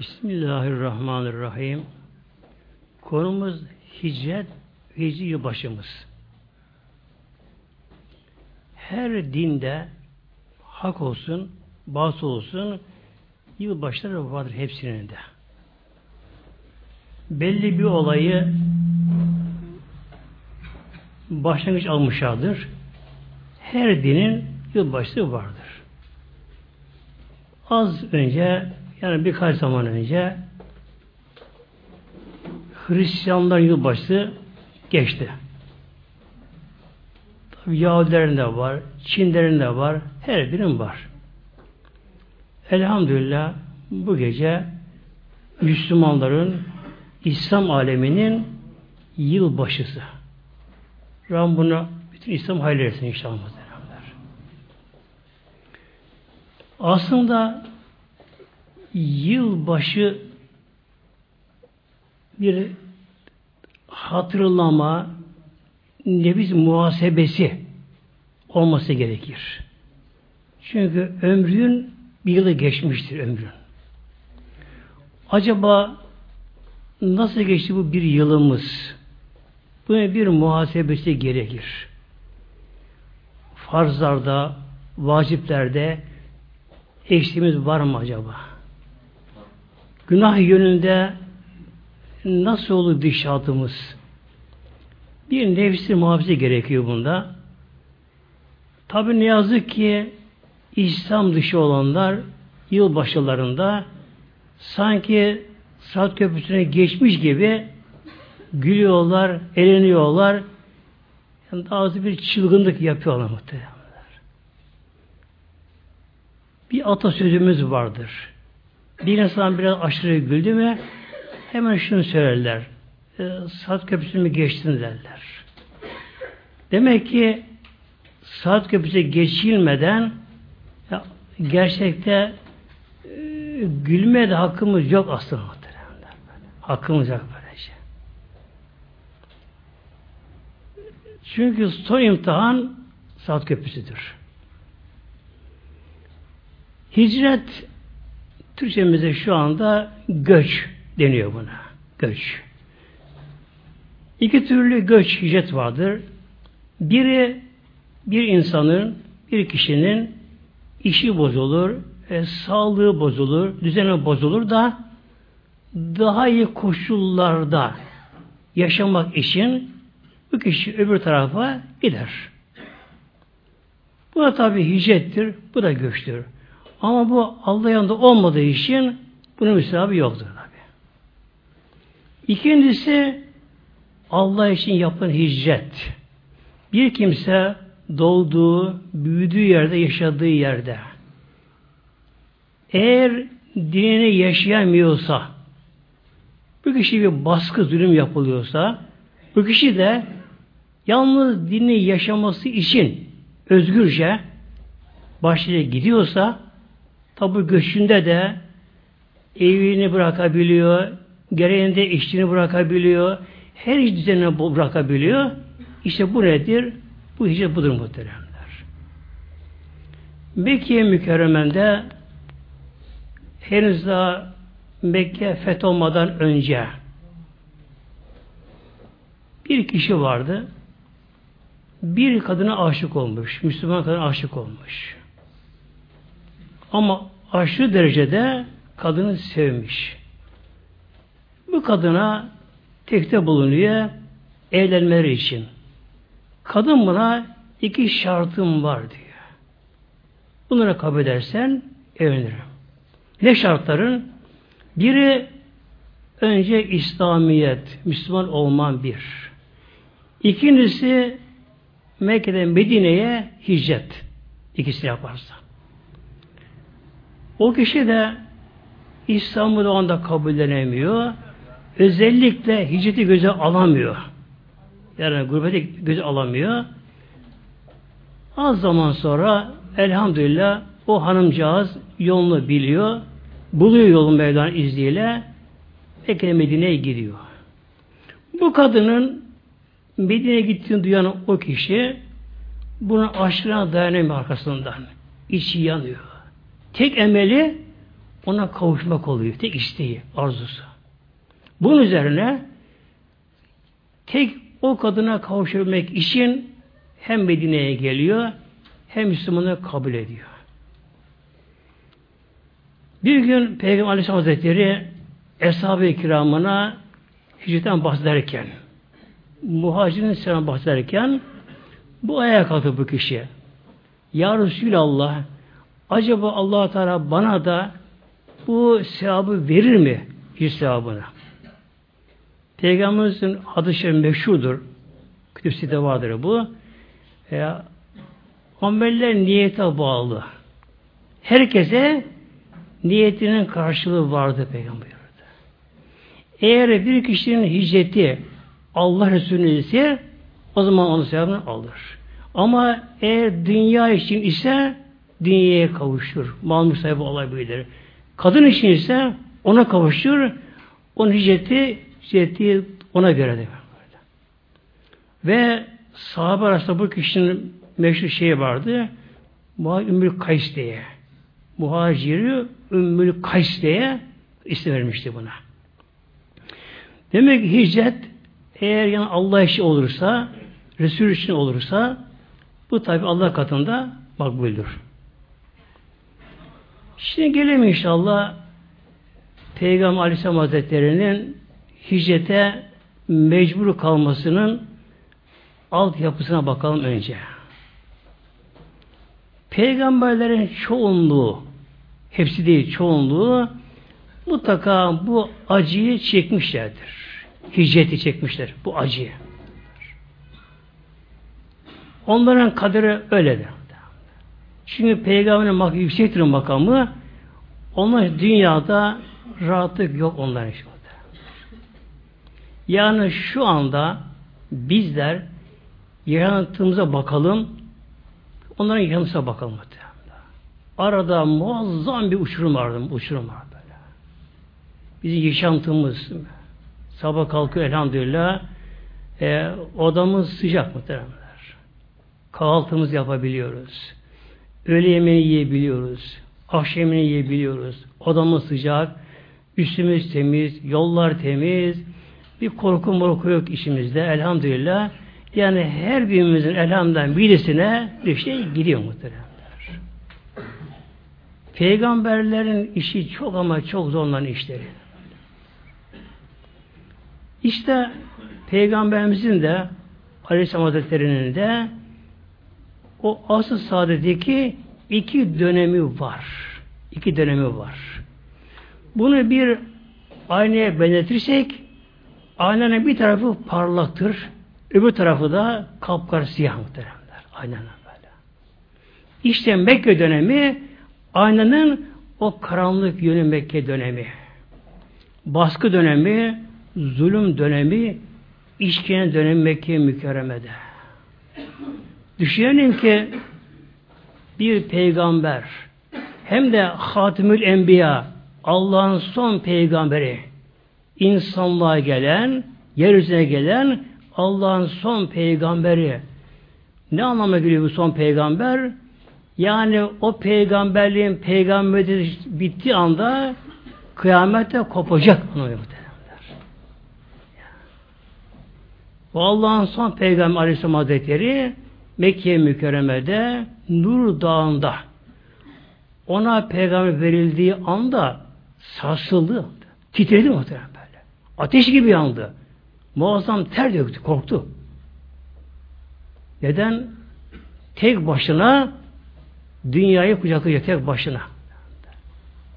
Bismillahirrahmanirrahim. Konumuz hicret, hicri yılbaşımız. Her dinde hak olsun, batıl olsun, yılbaşları vardır hepsinin de. Belli bir olayı başlangıç almışlardır. Her dinin yılbaşı vardır. Az önce yani birkaç zaman önce Hristiyanlar yılbaşı geçti. Tabi Yahudilerin de var, Çinlerin de var, her birinin var. Elhamdülillah bu gece Müslümanların İslam aleminin yılbaşısı. Rabbim bunu bütün İslam hayırlı etsin inşallah. Aslında yılbaşı bir hatırlama, nebiz muhasebesi olması gerekir. Çünkü ömrün bir yılı geçmiştir ömrün. Acaba nasıl geçti bu bir yılımız? Buna bir muhasebesi gerekir. Farzlarda, vaciplerde eksiğimiz var mı acaba? Günah yönünde nasıl olur dişatımız? Bir nefsi muhafaza gerekiyor bunda. Tabi ne yazık ki İslam dışı olanlar yılbaşılarında sanki saat köprüsüne geçmiş gibi gülüyorlar, eğleniyorlar. Yani daha bir çılgınlık yapıyorlar muhtemelen. Bir atasözümüz vardır. Bir insan biraz aşırı güldü mü hemen şunu söylerler. E, saat köprüsünü geçtin derler. Demek ki saat köprüsü geçilmeden ya, gerçekte e, gülmeye de hakkımız yok aslında. Hakkımız yok böylece. Çünkü son imtihan saat köprüsüdür. Hicret Türkçemizde şu anda göç deniyor buna. Göç. İki türlü göç, hicret vardır. Biri bir insanın, bir kişinin işi bozulur, e, sağlığı bozulur, düzeni bozulur da daha iyi koşullarda yaşamak için bu kişi öbür tarafa gider. Bu da tabi hicrettir, bu da göçtür. Ama bu Allah yanında olmadığı için bunun müsabi yoktur tabi. İkincisi Allah için yapılan hicret. Bir kimse doğduğu, büyüdüğü yerde, yaşadığı yerde eğer dinini yaşayamıyorsa bu kişi bir baskı zulüm yapılıyorsa bu kişi de yalnız dinini yaşaması için özgürce başlığa gidiyorsa Tabi göçünde de evini bırakabiliyor, gereğinde işini bırakabiliyor, her iş düzenini bırakabiliyor. İşte bu nedir? Bu hicret budur muhteremler. Mekke mükerremende henüz daha Mekke fetholmadan önce bir kişi vardı. Bir kadına aşık olmuş. Müslüman kadına aşık olmuş. Ama aşırı derecede kadını sevmiş. Bu kadına tekte bulunuyor evlenmeleri için. Kadın buna iki şartım var diyor. Bunları kabul edersen evlenirim. Ne şartların? Biri önce İslamiyet, Müslüman olman bir. İkincisi Mekke'den Medine'ye hicret. İkisini yaparsan. O kişi de İslam'ı da anda kabullenemiyor. Özellikle hicreti göze alamıyor. Yani gurbeti göze alamıyor. Az zaman sonra elhamdülillah o hanımcağız yolunu biliyor. Buluyor yolun Mevla'nın izniyle. Mekke Medine'ye gidiyor. Bu kadının Medine'ye gittiğini duyan o kişi buna aşkına dayanamıyor arkasından. İçi yanıyor. Tek emeli ona kavuşmak oluyor. Tek isteği, arzusu. Bunun üzerine tek o kadına kavuşabilmek için hem Medine'ye geliyor hem Müslümanı kabul ediyor. Bir gün Peygamber Aleyhisselam Hazretleri Eshab-ı Kiramına hicretten bahsederken muhacirin selam bahsederken bu ayağa kalktı bu kişi. Ya Resulallah acaba allah Teala bana da bu sevabı verir mi? Hiç sevabını. Peygamberimizin adı şerif meşhurdur. Kütüpside vardır bu. E, ameller niyete bağlı. Herkese niyetinin karşılığı vardı Peygamber. Eğer bir kişinin hicreti Allah Resulü ise o zaman onun sevabını alır. Ama eğer dünya için ise dünyaya kavuşur. Mal sahibi olabilir. Kadın için ise ona kavuşur. Onun hicreti, hicreti ona göre de. Ve sahabe arasında bu kişinin meşhur şeyi vardı. Ümmül Kays diye. Muhaciri Ümmül Kays diye isim vermişti buna. Demek ki hicret eğer yani Allah işi olursa, Resul için olursa bu tabi Allah katında makbuldür. Şimdi gelelim inşallah Peygamber Aleyhisselam Hazretleri'nin hicrete mecbur kalmasının altyapısına bakalım önce. Peygamberlerin çoğunluğu, hepsi değil çoğunluğu mutlaka bu acıyı çekmişlerdir. Hicreti çekmişler, bu acıyı. Onların kaderi öyledir. Çünkü peygamberin makamı yüksektir makamı. Onlar dünyada rahatlık yok onların için. Yani şu anda bizler yaşantımıza bakalım, onların yaşantısına bakalım. Arada muazzam bir uçurum vardı, uçurum var böyle. Bizim yaşantımız, sabah kalkıyor elhamdülillah, e, odamız sıcak muhteremler. Kahvaltımızı yapabiliyoruz. Öğle yemeği yiyebiliyoruz. Akşam yemeği yiyebiliyoruz. Odamız sıcak, üstümüz temiz, yollar temiz, bir korku morku yok işimizde elhamdülillah. Yani her birimizin elhamdülillah birisine bir şey gidiyor muhteremler. Peygamberlerin işi çok ama çok zorlanan işleri. İşte Peygamberimizin de Aleyhisselam Hazretleri'nin de o asıl saadetdeki iki dönemi var. İki dönemi var. Bunu bir aynaya benzetirsek aynanın bir tarafı parlaktır. Öbür tarafı da kapkar siyah muhteremler. Aynen böyle. İşte Mekke dönemi aynanın o karanlık yönü Mekke dönemi. Baskı dönemi, zulüm dönemi, işkence dönemi Mekke mükerremede. Düşünelim ki bir peygamber hem de Hatimül Enbiya Allah'ın son peygamberi insanlığa gelen yeryüzüne gelen Allah'ın son peygamberi. Ne anlama geliyor bu son peygamber? Yani o peygamberliğin peygamberi bittiği anda kıyamette kopacak anlamıyor Bu Allah'ın son peygamber Aleyhisselam Hazretleri Mekke mükerremede Nur Dağı'nda ona peygamber verildiği anda sarsıldı. Titredi muhtemelen böyle. Ateş gibi yandı. Muazzam ter döktü, korktu. Neden? Tek başına dünyayı kucaklayacak tek başına.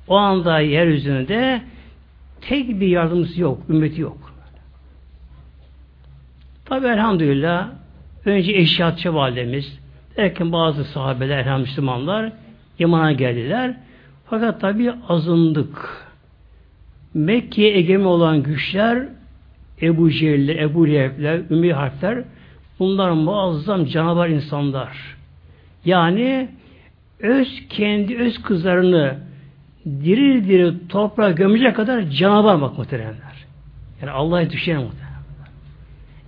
O anda yeryüzünde tek bir yardımcısı yok, ümmeti yok. Tabi elhamdülillah önce eşyatçı validemiz derken bazı sahabeler hem Müslümanlar imana geldiler. Fakat tabi azındık. Mekke'ye egemi olan güçler Ebu Cehiller, Ebu Leheb'ler, Ümmi Harpler bunlar muazzam canavar insanlar. Yani öz kendi öz kızlarını diri diri toprağa gömecek kadar canavar bak muhteremler. Yani Allah'a düşen muhteremler.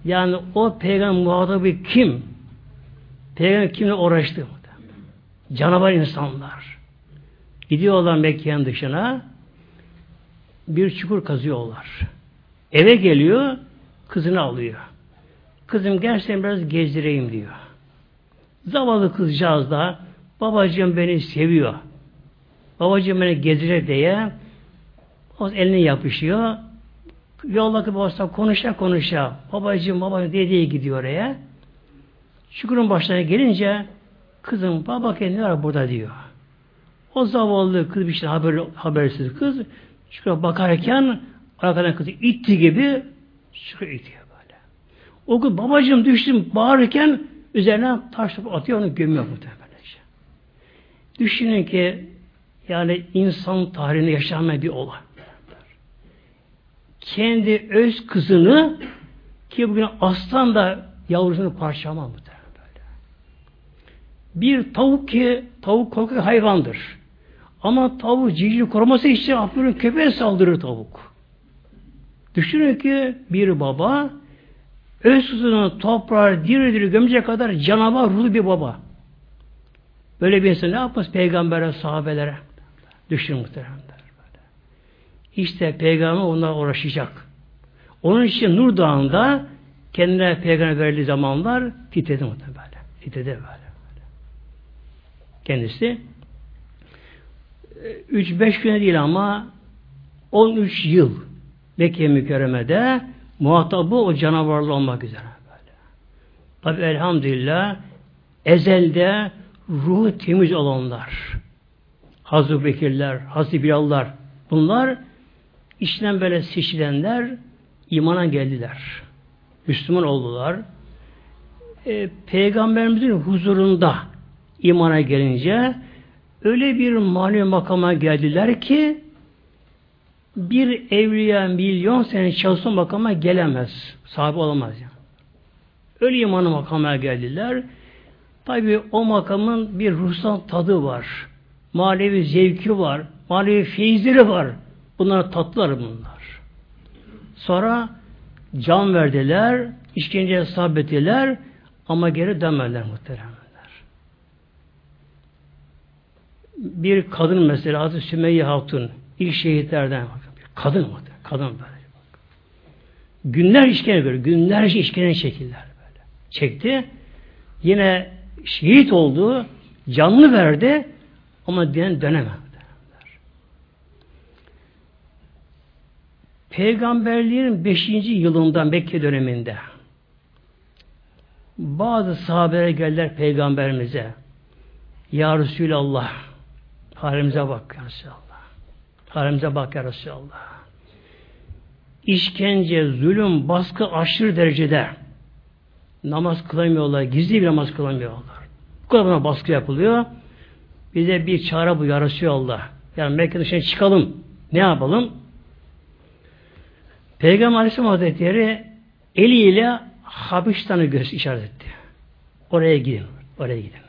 Yani o peygamber muhatabı kim? Peygamber kimle uğraştı? Canavar insanlar. Gidiyorlar Mekke'nin dışına bir çukur kazıyorlar. Eve geliyor, kızını alıyor. Kızım gerçekten biraz gezdireyim diyor. Zavallı kızcağız da babacığım beni seviyor. Babacığım beni gezdirecek diye o eline yapışıyor. Yoldaki babasına konuşa konuşa babacığım babacığım diye diye gidiyor oraya. Çukurun başına gelince kızım baba kendi var burada diyor. O zavallı kız bir şey haber, habersiz kız çukura bakarken arkadan kızı itti gibi çukura itiyor böyle. O kız babacığım düştüm bağırırken üzerine taş topu atıyor onu gömüyor muhtemelen. Düşünün ki yani insan tarihinde yaşanmayan bir olay. Kendi öz kızını ki bugün aslan da yavrusunu parçalamaz böyle. Bir tavuk ki tavuk korkak hayvandır. Ama tavuk civciv koruması için Abdül'ün köpeğe saldırır tavuk. Düşünün ki bir baba öz kızını toprağa diri diri gömecek kadar canavar ruhlu bir baba. Böyle bir insan ne yapmaz peygambere, sahabelere? Düşün muhteremler. İşte peygamber onunla uğraşacak. Onun için Nur Dağı'nda kendine peygamber verildiği zamanlar titredi muhtemelen. Titredi böyle, böyle. Kendisi 3-5 güne değil ama 13 yıl Mekke mükerremede muhatabı o canavarlı olmak üzere böyle. Tabi elhamdülillah ezelde ruhu temiz olanlar Hazreti Bekirler, Hazreti Bilallar bunlar içinden böyle seçilenler imana geldiler. Müslüman oldular. E, Peygamberimizin huzurunda imana gelince öyle bir manevi makama geldiler ki bir evliya milyon sene çalışan makama gelemez. Sahibi olamaz yani. Öyle imanı makama geldiler. Tabi o makamın bir ruhsal tadı var. Manevi zevki var. Manevi feyizleri var. Bunlar tatlılar bunlar. Sonra can verdiler, işkenceye sabrettiler ama geri dönmediler muhteremler. Bir kadın mesela Hazreti Sümeyye Hatun ilk şehitlerden kadın mı? Kadın böyle. Günler işkence böyle. Günlerce işkence çekildiler böyle. Çekti. Yine şehit oldu. Canlı verdi. Ama dinen dönemedi. Peygamberliğin 5. yılında Mekke döneminde bazı sahabeler geldiler peygamberimize. Ya Resulallah halimize bak ya Resulallah. Halimize bak ya Resulallah. İşkence, zulüm, baskı aşırı derecede namaz kılamıyorlar. Gizli bir namaz kılamıyorlar. Bu kadar baskı yapılıyor. Bize bir çare bu ya Resulallah. Yani Mekke dışına çıkalım. Ne yapalım? Peygamber Aleyhisselam Hazretleri eliyle Habeşistan'ı işaret etti. Oraya gidin. Oraya gidin.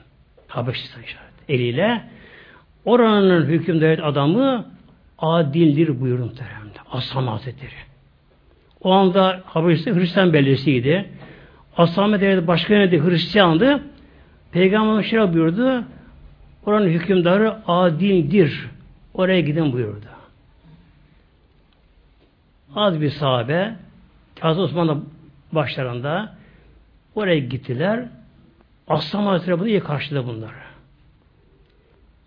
Habeşistan işaret. Eliyle oranın hüküm devlet adamı adildir buyurun muhteremde. Asham Hazretleri. O anda Habeşistan Hristiyan beldesiydi. Asham devleti başka yönde Hristiyandı. Peygamber şöyle buyurdu. Oranın hükümdarı adildir. Oraya gidin buyurdu. Az bir sahabe Hazreti Osman'la başlarında oraya gittiler. Aslan Hazretleri bunu iyi karşıladı bunları.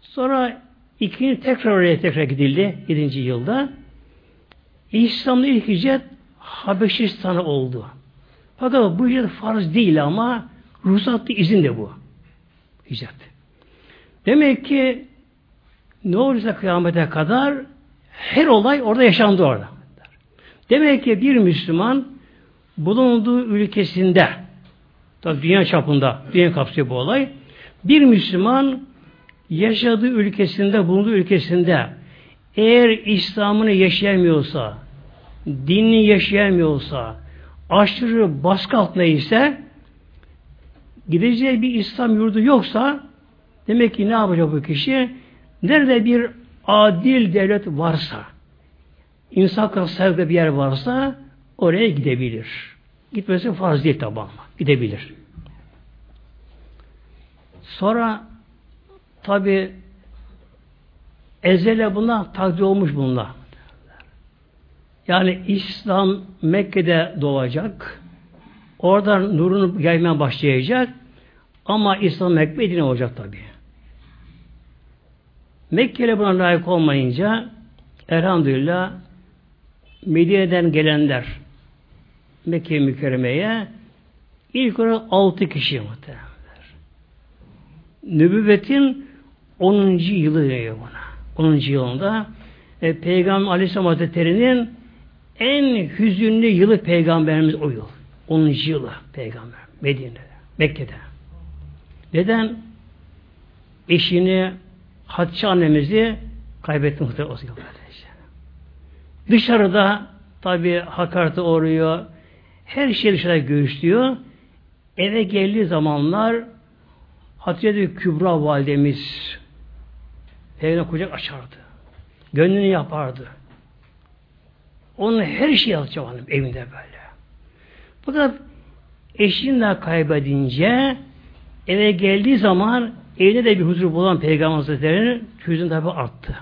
Sonra ikinci tekrar oraya tekrar gidildi. Yedinci yılda. İslam'da ilk hicret Habeşistan'a oldu. Fakat bu hicret farz değil ama ruhsatlı izin de bu. Hicret. Demek ki ne olursa kıyamete kadar her olay orada yaşandı orada. Demek ki bir Müslüman bulunduğu ülkesinde tabi dünya çapında dünya kapsıyor bu olay bir Müslüman yaşadığı ülkesinde bulunduğu ülkesinde eğer İslam'ını yaşayamıyorsa dinini yaşayamıyorsa aşırı baskı altında ise gideceği bir İslam yurdu yoksa demek ki ne yapacak bu kişi? Nerede bir adil devlet varsa insan kadar bir yer varsa oraya gidebilir. Gitmesi farz değil tabi ama. Gidebilir. Sonra tabi ezele buna takdir olmuş bunlar. Yani İslam Mekke'de doğacak. Oradan nurunu gelmeye başlayacak. Ama İslam Mekke Medine olacak tabi. Mekke'yle buna layık olmayınca elhamdülillah Medine'den gelenler Mekke mükerremeye ilk olarak altı kişi muhtemelen. Nübüvvetin 10. yılı diyor buna. 10. yılında e, Peygamber Aleyhisselam Hazretleri'nin en hüzünlü yılı Peygamberimiz o yıl. 10. yılı Peygamber. Medine'de. Mekke'de. Neden? Eşini Hatice annemizi kaybetti muhtemelen o yıl Dışarıda tabi hakarete uğruyor. Her şey dışarıda göğüslüyor. Eve geldiği zamanlar Hatice Kübra validemiz Peygamber kucak açardı. Gönlünü yapardı. Onun her şeyi yapacak hanım evinde böyle. Fakat eşini de kaybedince eve geldiği zaman evde de bir huzur bulan Peygamber Hazretleri'nin hüzün tabi arttı.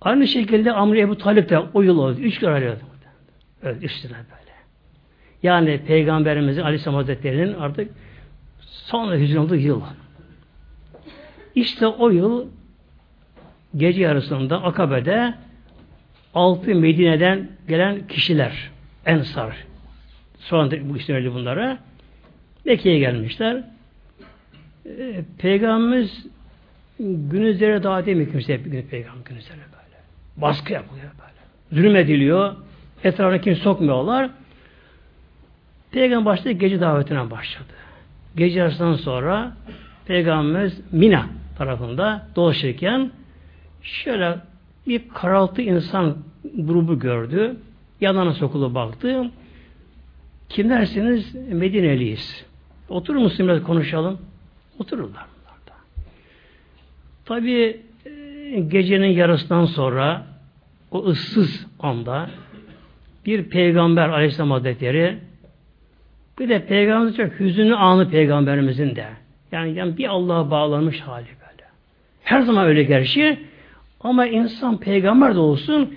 Aynı şekilde Amr Ebu Talip de o yıl oldu. Üç kere arıyordu. Evet, üç böyle. Yani Peygamberimizin Aleyhisselam Hazretleri'nin artık son hüzün olduğu yıl. İşte o yıl gece yarısında Akabe'de altı Medine'den gelen kişiler Ensar sonra bu işin bunlara Mekke'ye gelmişler. Ee, Peygamberimiz gün üzere daha değil mi kimse hep gün peygamber gün üzere. Baskı yapılıyor böyle. Zulüm ediliyor. Etrafına kimse sokmuyorlar. Peygamber başladı gece davetine başladı. Gece yarısından sonra Peygamberimiz Mina tarafında dolaşırken şöyle bir karaltı insan grubu gördü. Yanına sokulu baktı. Kim dersiniz? Medineliyiz. Oturur musun biraz konuşalım? Otururlar. Tabi e, gecenin yarısından sonra o ıssız anda bir peygamber aleyhisselam hazretleri bir de peygamber çok hüzünlü anı peygamberimizin de. Yani, yani bir Allah'a bağlanmış hali böyle. Her zaman öyle gerçi ama insan peygamber de olsun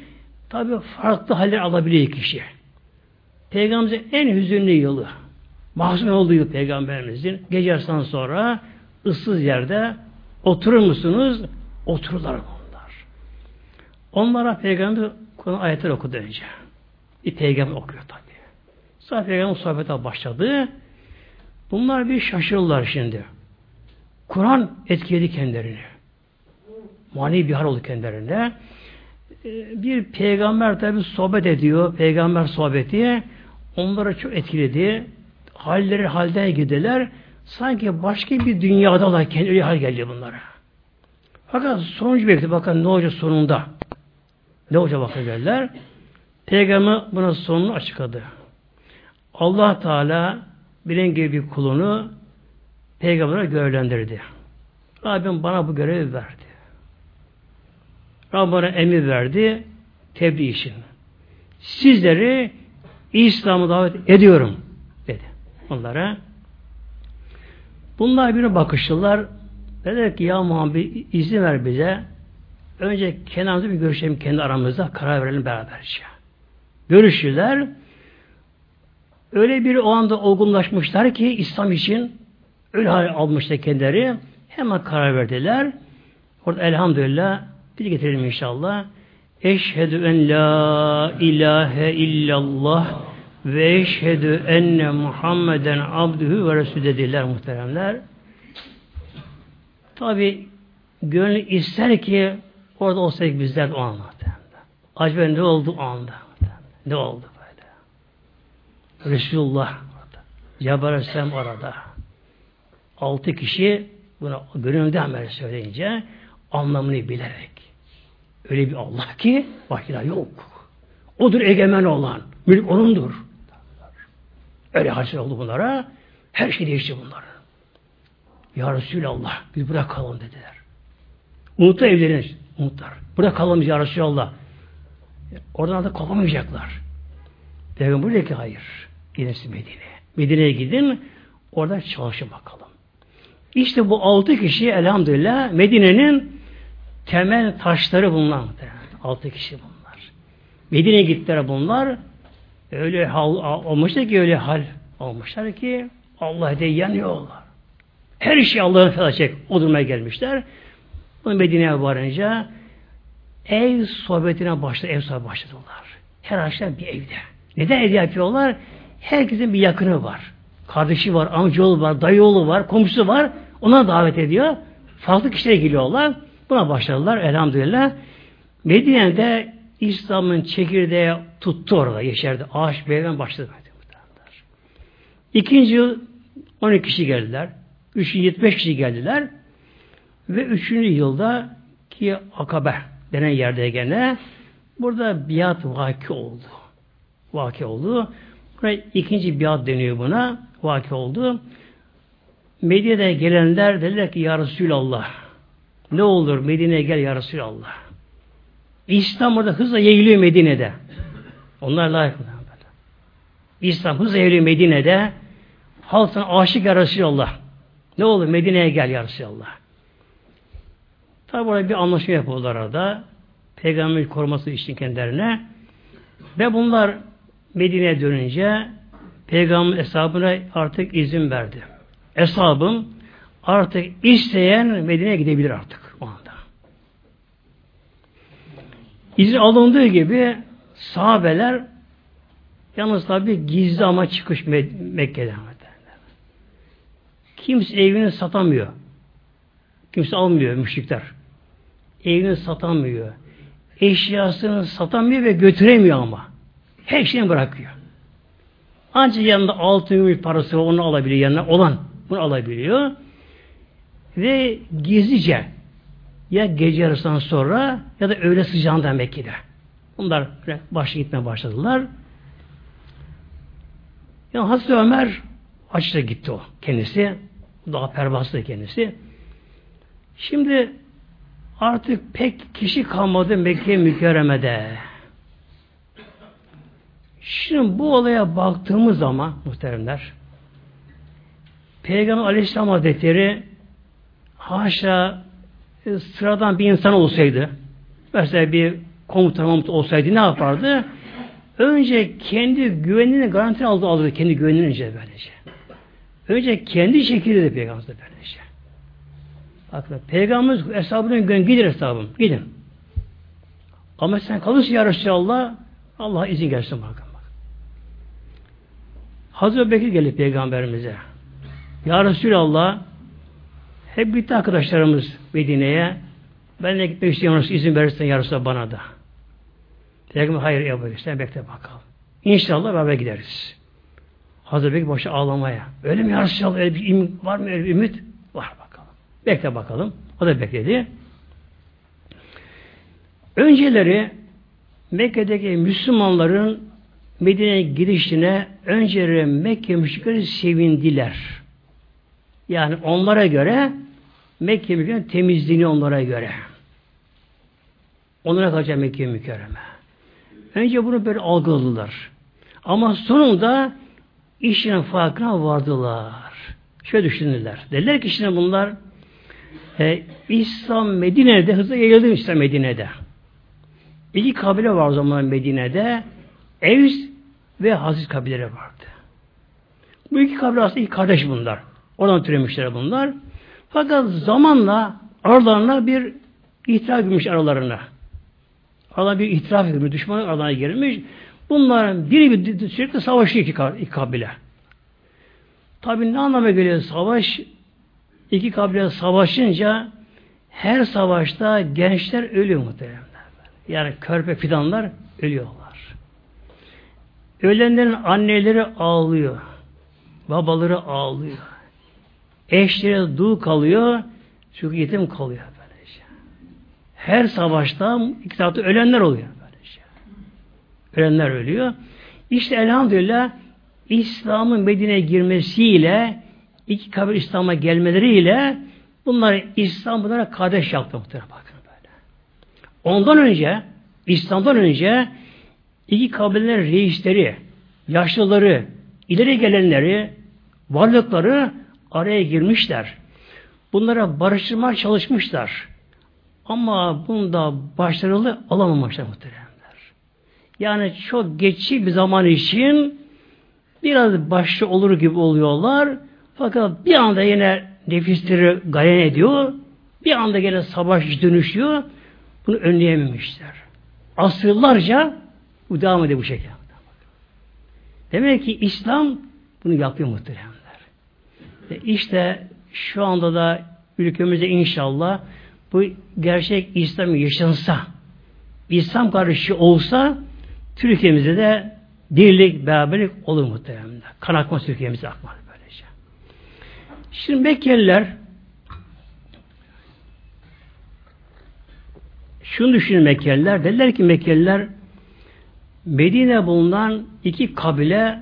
tabi farklı haller alabiliyor kişi. Peygamberimizin en hüzünlü yılı mahzun olduğu yıl peygamberimizin gece sonra ıssız yerde oturur musunuz? Otururlar onlar. Onlara peygamber Kur'an ayetler okudu önce. Bir peygamber okuyor tabi. Sonra peygamber sohbete başladı. Bunlar bir şaşırırlar şimdi. Kur'an etkiledi kendilerini. Mani bir hal oldu kendilerine. Ee, bir peygamber tabi sohbet ediyor. Peygamber sohbeti onları çok etkiledi. Halleri halden gidiler. Sanki başka bir dünyadalar. Kendi öyle hal geldi bunlara. Fakat sonuç bekliyor. Bakın ne olacak sonunda. Ne olacak bakın geldiler. Peygamber buna sonunu açıkladı. Allah Teala bilen gibi bir kulunu peygambere görevlendirdi. Rabbim bana bu görevi verdi. Rabbim bana emir verdi tebliğ için. Sizleri İslam'ı davet ediyorum dedi onlara. Bunlar bir bakıştılar. Dediler ki ya Muhammed izin ver bize. Önce kenarda bir görüşelim kendi aramızda. Karar verelim beraberce. Görüşürler. Öyle bir o anda olgunlaşmışlar ki İslam için öyle hal almışlar kendileri. Hemen karar verdiler. Orada elhamdülillah bir getirelim inşallah. Eşhedü en la ilahe illallah ve eşhedü enne Muhammeden abdühü ve resulü dediler muhteremler. Tabi gönül ister ki orada olsaydık bizler o anda. Acaba ne oldu o anda? Ne oldu böyle? Resulullah orada. Cebrail Aleyhisselam orada. Altı kişi buna gönülde amel söyleyince anlamını bilerek. Öyle bir Allah ki başka yok. Odur egemen olan. Mülk onundur. Öyle hasil oldu bunlara. Her şey değişti bunlara. Ya Resulallah biz bırakalım dediler. Umutla evlenir. Umutlar. Bırakalım ya Resulallah. Oradan da kopamayacaklar. Peygamber dedi ki hayır. Gidin Medine'ye. Medine'ye gidin. Orada çalışın bakalım. İşte bu altı kişi elhamdülillah Medine'nin temel taşları bunlar. Altı kişi bunlar. Medine'ye gittiler bunlar. Öyle hal olmuşlar ki öyle hal olmuşlar ki Allah diye yanıyorlar. Her şey Allah'ın feda çek. O duruma gelmişler. Bunu Medine'ye varınca ev sohbetine başladı. Ev sohbeti başladılar. Her akşam bir evde. Neden ev yapıyorlar? Herkesin bir yakını var. Kardeşi var, amcaoğlu var, dayıoğlu var, komşusu var. Ona davet ediyor. Farklı kişilere geliyorlar. Buna başladılar elhamdülillah. Medine'de İslam'ın çekirdeği tuttu orada yeşerdi. Ağaç meyven başladı. İkinci yıl 12 kişi geldiler. Üçüncü 75 kişi geldiler. Ve üçüncü yılda ki Akabe denen yerde gene burada biat vaki oldu. Vaki oldu. Buraya ikinci biat deniyor buna. Vaki oldu. Medine'de gelenler dediler ki Ya Resulallah ne olur Medine'ye gel Ya Resulallah. İslam orada hızla yayılıyor Medine'de. Onlar layık. İslam hızla yayılıyor Medine'de. Halk sana aşık Ya Resulallah. Ne olur Medine'ye gel Ya Resulallah. Tabi orada bir anlaşma yapıyorlar arada. Peygamber koruması için kendilerine. Ve bunlar Medine'ye dönünce Peygamber hesabına artık izin verdi. Eshabım artık isteyen Medine'ye gidebilir artık o anda. İzin alındığı gibi sahabeler yalnız tabi gizli ama çıkış Mekke'den. Kimse evini satamıyor. Kimse almıyor müşrikler. Evini satamıyor. Eşyasını satamıyor ve götüremiyor ama. Her şeyini bırakıyor. Ancak yanında altın gümüş parası onu alabiliyor yanına olan bunu alabiliyor. Ve gizlice ya gece yarısından sonra ya da öğle sıcağında Mekke'de. Bunlar başa gitmeye başladılar. Yani Hazreti Ömer açta gitti o kendisi. Daha pervaslı kendisi. Şimdi artık pek kişi kalmadı Mekke mükerremede. Şimdi bu olaya baktığımız zaman muhteremler Peygamber Aleyhisselam Hazretleri haşa e, sıradan bir insan olsaydı mesela bir komutan olsaydı ne yapardı? Önce kendi güvenini garanti aldı aldı kendi güvenini önce böylece. Önce kendi şekilde de peygamber böylece. Bakın peygamberimiz hesabının gün gider hesabım. Gidin. Ama sen kalırsın ya Resulallah Allah izin gelsin bakın. Bak. Hazreti Bekir gelip peygamberimize. Ya Resulallah hep bitti arkadaşlarımız Medine'ye. Ben de gitmek istiyorum. izin verirsen ya Resulallah bana da. Peygamber hayır ya Bekir sen bekle bakalım. İnşallah beraber gideriz. Hazreti Bekir başta ağlamaya. Öyle mi ya Resulallah? Öyle bir ümit, var mı öyle bir ümit? Var bakalım. Bekle bakalım. O da bekledi. Önceleri Mekke'deki Müslümanların Medine'ye girişine önceleri Mekke müşrikleri sevindiler. Yani onlara göre Mekke müşriklerin temizliğini onlara göre. Onlara kalacak Mekke mükerreme. Önce bunu böyle algıladılar. Ama sonunda işin farkına vardılar. Şöyle düşündüler. Dediler ki şimdi bunlar e, İslam Medine'de hızla yayıldı İslam Medine'de. İki kabile var o zaman Medine'de. Evs ve Haziz kabileleri vardı. Bu iki kabile aslında iki kardeş bunlar. Oradan türemişler bunlar. Fakat zamanla aralarına bir itiraf girmiş aralarına. Aralarına bir itiraf girmiş. Düşman aralarına girmiş. Bunların biri bir sürekli savaşıyor iki, iki kabile. Tabi ne anlama geliyor savaş? İki kabile savaşınca her savaşta gençler ölüyor muhtemelen. Yani körpe fidanlar ölüyorlar. Ölenlerin anneleri ağlıyor. Babaları ağlıyor. Eşleri dul kalıyor. Çünkü yetim kalıyor. Her savaşta iki tarafta ölenler oluyor. Ölenler ölüyor. İşte elhamdülillah İslam'ın Medine'ye girmesiyle iki kabir İslam'a gelmeleriyle bunlar İslam bunlara kardeş yaptı muhtemelen bakın böyle. Ondan önce İslam'dan önce iki kabileler reisleri, yaşlıları, ileri gelenleri, varlıkları araya girmişler. Bunlara barıştırmaya çalışmışlar. Ama bunda başarılı alamamışlar muhteremler. Yani çok geçici bir zaman için biraz başlı olur gibi oluyorlar. Fakat bir anda yine nefisleri gayen ediyor. Bir anda yine savaş dönüşüyor. Bunu önleyememişler. Asırlarca bu devam ediyor bu şekilde. Demek ki İslam bunu yapıyor muhteremler. E işte şu anda da ülkemizde inşallah bu gerçek İslam yaşansa, İslam kardeşi olsa Türkiye'mizde de dirlik, beraberlik olur muhtemelen. Kan akmaz Türkiye'mize akmaz böylece. Şimdi Mekkeliler şunu düşünün Mekkeliler. Dediler ki Mekkeliler Medine bulunan iki kabile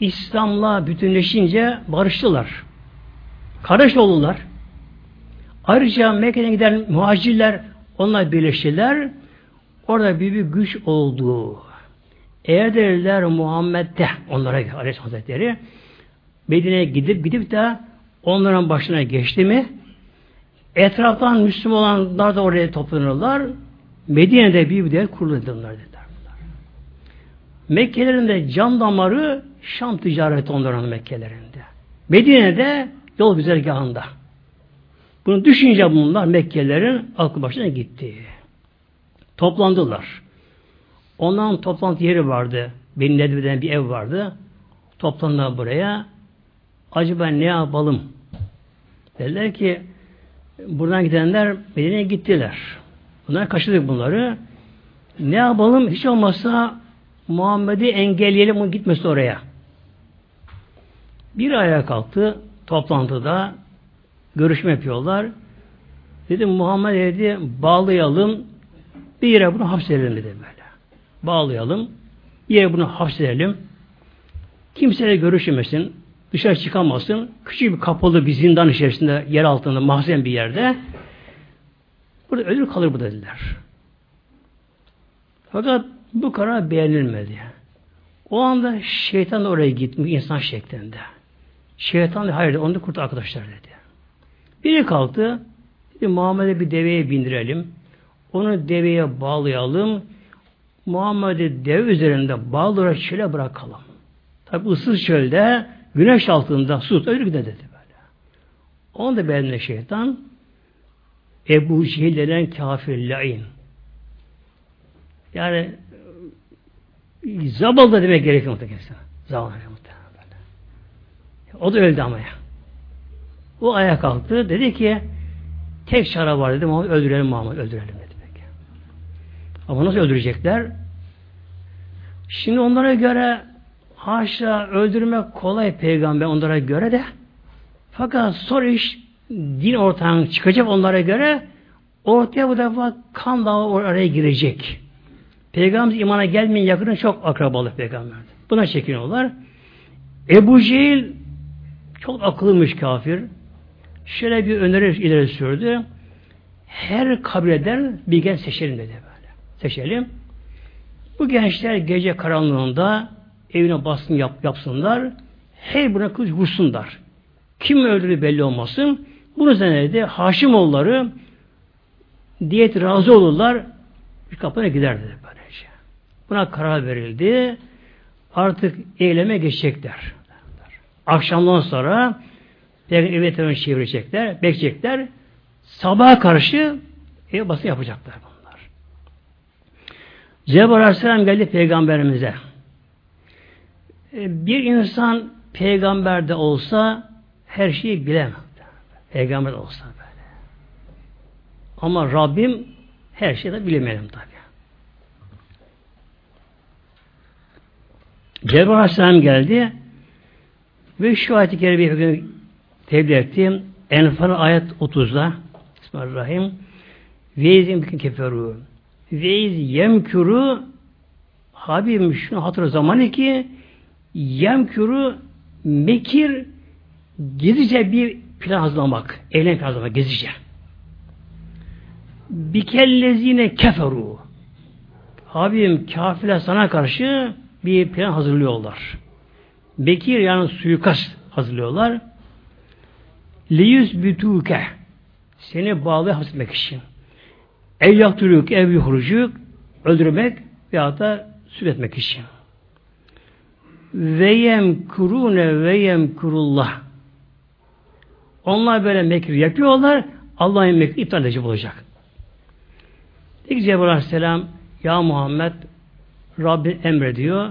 İslam'la bütünleşince barıştılar. Kardeş oldular. Ayrıca Mekke'den giden muhacirler onlar birleştiler. Orada bir, bir güç oldu. Eğer derler Muhammed'de onlara Aleyhisselam Hazretleri Medine'ye gidip gidip de onların başına geçti mi etraftan Müslüman olanlar da oraya toplanırlar. Medine'de bir devlet kurulurlar dediler. Mekkelerin de can damarı Şam ticareti onların Mekkelerinde. Medine'de yol güzergahında. Bunu düşünce bunlar Mekkelerin aklı başına gitti. Toplandılar. Ondan toplantı yeri vardı. Benim Nedve'den bir ev vardı. Toplandılar buraya. Acaba ne yapalım? Dediler ki buradan gidenler Medine'ye gittiler. Bunlar kaçırdık bunları. Ne yapalım? Hiç olmazsa Muhammed'i engelleyelim o gitmesi oraya. Bir ayağa kalktı toplantıda görüşme yapıyorlar. Dedi Muhammed dedi bağlayalım bir yere bunu hapsedelim dedi. Bağlayalım yere bunu hapsedelim. Kimseyle görüşmesin, dışarı çıkamasın. Küçük bir kapalı bir zindan içerisinde yer altında mahzen bir yerde. Burada ölür kalır bu dediler. Fakat bu karar beğenilmedi. O anda şeytan oraya gitmiş insan şeklinde. Şeytan hayır onu da kurt arkadaşlar dedi. Biri kalktı. Dedi, Muhammed'e bir deveye bindirelim. Onu deveye bağlayalım. Muhammed'i dev üzerinde bağlayarak çöle bırakalım. Tabi ıssız çölde güneş altında su ölür gider dedi böyle. Onu da beğenmedi şeytan. Ebu Cehil denen kafir lain. Yani zabal da demek gerekiyor muhtemelen. Zabal muhtemelen böyle. O da öldü ama ya. O ayağa kalktı. Dedi ki tek çare var dedi. Muhammed öldürelim Muhammed öldürelim dedi. Ama nasıl öldürecekler? Şimdi onlara göre haşa öldürmek kolay peygamber onlara göre de fakat soru iş din ortadan çıkacak onlara göre ortaya bu defa kan dağı oraya girecek. Peygamber imana gelmeyen yakının çok akrabalı peygamber. Buna çekiniyorlar. Ebu Cehil çok akıllıymış kafir. Şöyle bir öneri ileri sürdü. Her kabileden bir genç seçelim dedi. Seçelim. Bu gençler gece karanlığında evine baskın yap, yapsınlar. Her buna kız vursunlar. Kim öldürdüğü belli olmasın. Bunu üzerine de Haşimoğulları diyet razı olurlar. Bir kapına gider dedi böylece. Buna karar verildi. Artık eyleme geçecekler. Akşamdan sonra evi etrafını çevirecekler, bekleyecekler. Sabaha karşı ev basın yapacaklar. Cebrail Aleyhisselam geldi Peygamberimize. E, bir insan peygamberde olsa her şeyi bilemez. Peygamber olsa böyle. Ama Rabbim her şeyi de bilemeyelim tabi. Cebrail Aleyhisselam geldi ve şu ayet-i kerimeyi tebliğ ettim. Enfal ayet 30'da Bismillahirrahmanirrahim ve izin bütün keferu ve iz yemkuru Habibim şunu hatırla zamanı ki yemkuru mekir gizlice bir plan hazırlamak. Eylem hazırlamak gizlice. Bikellezine keferu Habibim kafirler sana karşı bir plan hazırlıyorlar. Bekir yani suikast hazırlıyorlar. Liyüz bütüke seni bağlı hapsetmek için. Ev yaktırık, ev yuhurucuk öldürmek veya da süretmek için. Ve yemkurune ve yemkurullah. Onlar böyle mekir yapıyorlar. Allah'ın mekri iptal edici olacak. Dedi Cebrail Aleyhisselam Ya Muhammed Rabbin emrediyor.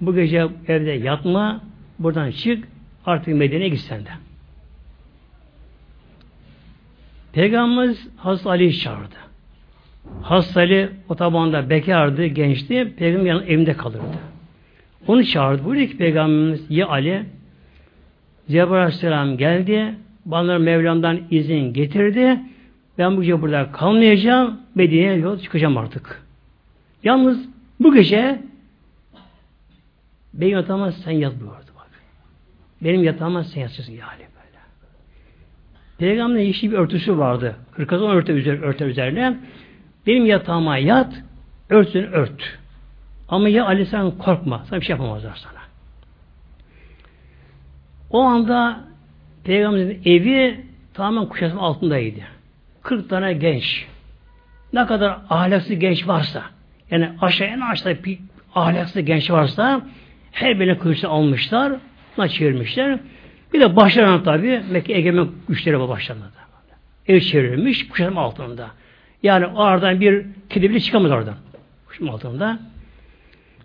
Bu gece evde yatma. Buradan çık. Artık Medine'ye git sen de. Peygamberimiz Hazreti Ali'yi çağırdı. Hazreti Ali o tabanda bekardı, gençti. Peygamber yanında evinde kalırdı. Onu çağırdı. Buyurdu ki Peygamberimiz ya Ali Cebrail Aleyhisselam geldi. Bana Mevlam'dan izin getirdi. Ben bu gece burada kalmayacağım. Medine'ye yol çıkacağım artık. Yalnız bu gece benim yatağıma sen yat buyurdu bak. Benim yatağıma sen yatacaksın yani böyle. Peygamberin yeşil bir örtüsü vardı. Hırkazan örtü üzerine, örtü üzerine. Benim yatağıma yat, örtünü ört. Ama ya Ali sen korkma. Sana bir şey yapamazlar sana. O anda Peygamberin evi tamamen kuşatma altındaydı. 40 tane genç. Ne kadar ahlaksız genç varsa, yani aşağı en aşağıda bir ahlaksız genç varsa her birine kılıçını almışlar, buna çevirmişler. Bir de başlarına tabi Mekke egemen güçleri başlarına da. Ev çevrilmiş kuşatma altında. Yani oradan bir kedi bile çıkamaz oradan. Kuşatma altında.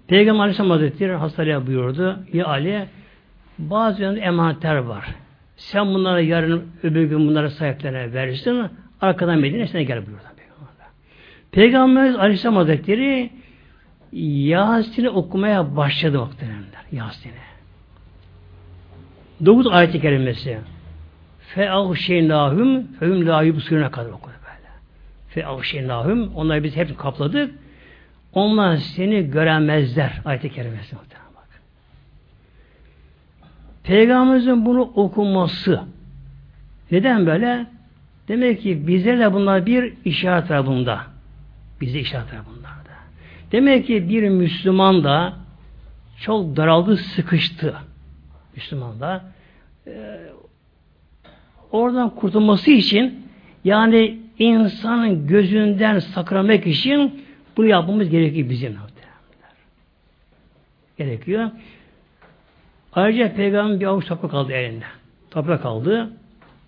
Peygamber Aleyhisselam Hazretleri hastalığa buyurdu. Ya Ali bazı emanetler var. Sen bunlara yarın öbür gün bunlara sahiplerine verirsin. Arkadan Medine'sine gel buyurdu. Peygamberimiz Aleyhisselam Hazretleri Yasin'i okumaya başladı muhtemelenler. Yasin'i. Dokuz ayet-i kerimesi. Fe'avşeynâhüm fehüm lâ yubsûne kadar okudu böyle. Fe'avşeynâhüm onları biz hep kapladık. Onlar seni göremezler. Ayet-i kerimesi bak. Peygamberimizin bunu okuması neden böyle? Demek ki bizlere de bunlar bir işaret var bunda. Bize işaret var bunlarda. Demek ki bir Müslüman da çok daraldı, sıkıştı. Müslüman da. Ee, oradan kurtulması için yani insanın gözünden saklamak için bunu yapmamız gerekiyor bizim. Gerekiyor. Ayrıca peygamber bir avuç toprak kaldı elinde. Toprak kaldı.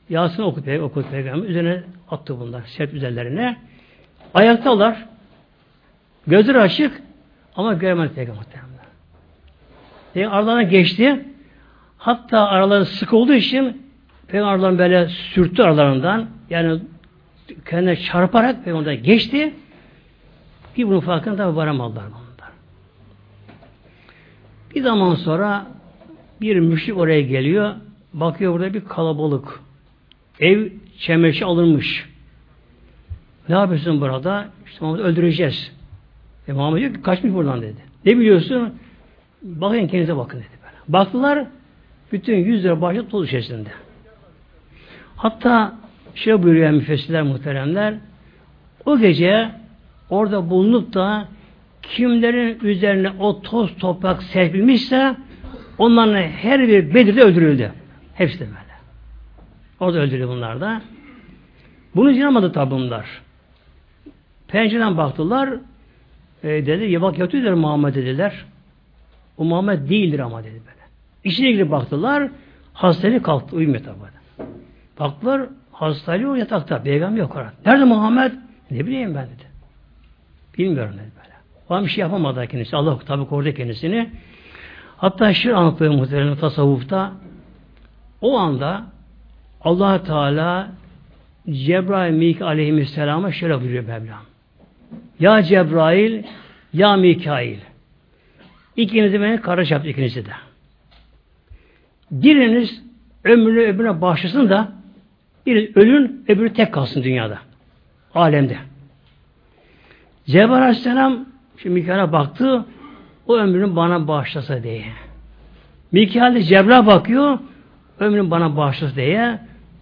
Yasin okudu, okudu peygamber. Üzerine attı bunlar. Sert üzerlerine. Ayaktalar. Gözleri açık ama göremez peygamber. Peygamber aralarına geçti. Hatta araları sık olduğu için peygamber aralarını böyle sürttü aralarından. Yani kendine çarparak peygamberden geçti. Bir bunun farkına tabi varamadılar bunlar. Bir zaman sonra bir müşrik oraya geliyor. Bakıyor burada bir kalabalık. Ev çemeşi alınmış. Ne yapıyorsun burada? İşte Muhammed'i öldüreceğiz. E Muhammed diyor ki kaçmış buradan dedi. Ne biliyorsun? Bakın kendinize bakın dedi. Böyle. Baktılar bütün yüz lira başlık toz içerisinde. Hatta şey buyuruyor müfessirler muhteremler o gece orada bulunup da kimlerin üzerine o toz toprak serpilmişse onların her bir Bedir'de öldürüldü. Hepsi de böyle. Orada öldürüldü bunlar da. Bunu inanmadı tabi bunlar. Pencereden baktılar. E, dedi ya bak yatıyor Muhammed dediler. O Muhammed değildir ama dedi böyle. İçine girip baktılar. Hastayı kalktı. Uyumuyor tabi. Baktılar hastayı o yatakta. Peygamber yok orada. Nerede Muhammed? Ne bileyim ben dedi. Bilmiyorum dedi böyle. O bir şey yapamadı kendisi. Allah tabi korudu kendisini. Hatta şiir anlatıyor muhtemelen tasavvufta. O anda allah Teala Cebrail Mikail aleyhisselama şöyle buyuruyor Mevlam. Ya Cebrail, ya Mikail. İkinizi beni kardeş yaptı ikinizi de. Biriniz ömrünü öbürüne bağışlasın da bir ölün, öbürü tek kalsın dünyada. Alemde. Cebrail Aleyhisselam şimdi Mikail'e baktı o ömrünü bana bağışlasa diye. Mikail de Cebrail bakıyor ömrünü bana bağışlasa diye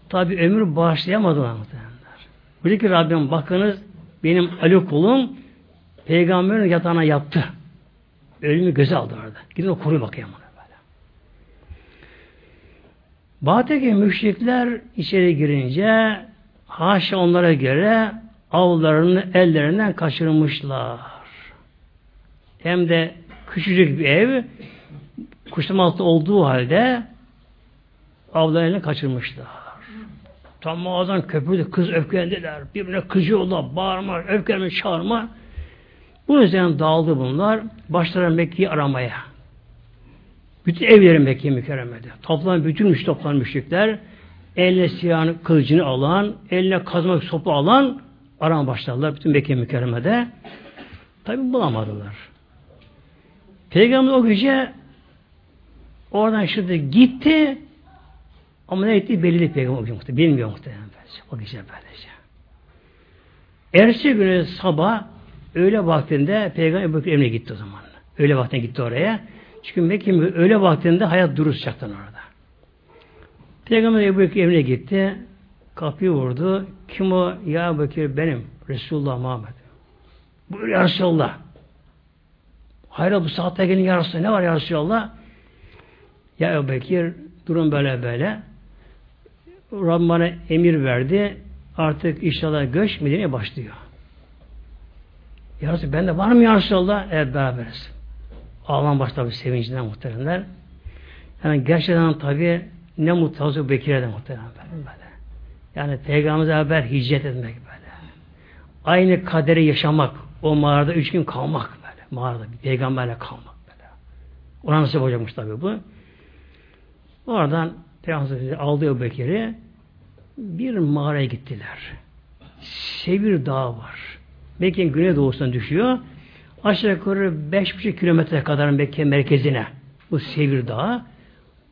tabi ömür bağışlayamadılar muhtemelenler. Böyle ki Rabbim bakınız benim Ali kulum peygamberin yatağına yattı. Ölümü göze aldı orada. Gidin o koruyu bakayım ona böyle. Bahtaki müşrikler içeri girince haşa onlara göre avlarını ellerinden kaçırmışlar. hem de küçücük bir ev kuşlama altı olduğu halde avlarını kaçırmışlar. Tam mağazan köpürdü, kız öfkelendiler. Birbirine kızıyorlar, bağırma, öfkelenme, çağırma. Bu yüzden dağıldı bunlar. Başladılar Mekke'yi aramaya. Bütün evlerin Mekke mükerremede. Toplan bütün müş müşrikler eline silahını, kılıcını alan, eline kazmak sopu alan arama başladılar bütün Mekke mükerremede. Tabi bulamadılar. Peygamber o gece oradan şimdi gitti ama ne etti belli değil Peygamber o gece muhtemelen. Bilmiyor muhtemelen. O gece böylece. Ertesi günü sabah öğle vaktinde Peygamber Ebu Bekir gitti o zaman. Öğle vaktinde gitti oraya. Çünkü Mekke öğle vaktinde hayat duruşacaktı orada. Peygamber Ebu Bekir evine gitti. Kapıyı vurdu. Kim o? Ya Bekir benim. Resulullah Muhammed. Buyur ya Resulullah. Hayır bu saatte gelin ya. Ne var ya Resulullah? Ya Ebu Bekir durum böyle böyle. Rabbim bana emir verdi. Artık inşallah göç Medine'ye başlıyor. Ya Resulallah ben de var mı ya Resulallah? Evet beraberiz. Ağlam başta bir sevincinden muhteremler. Yani gerçekten tabi ne mutlu Hazreti Bekir'e de muhterem böyle. Yani Peygamber'e haber hicret etmek böyle. Aynı kaderi yaşamak, o mağarada üç gün kalmak böyle. Mağarada bir peygamberle kalmak böyle. Ona nasip olacakmış tabi bu. Oradan Peygamber aldı o Bekir'i bir mağaraya gittiler. Sevir Dağı var. Mekke'nin güneydoğusuna düşüyor. Aşağı yukarı beş buçuk kilometre kadar Mekke merkezine bu Sevir Dağı.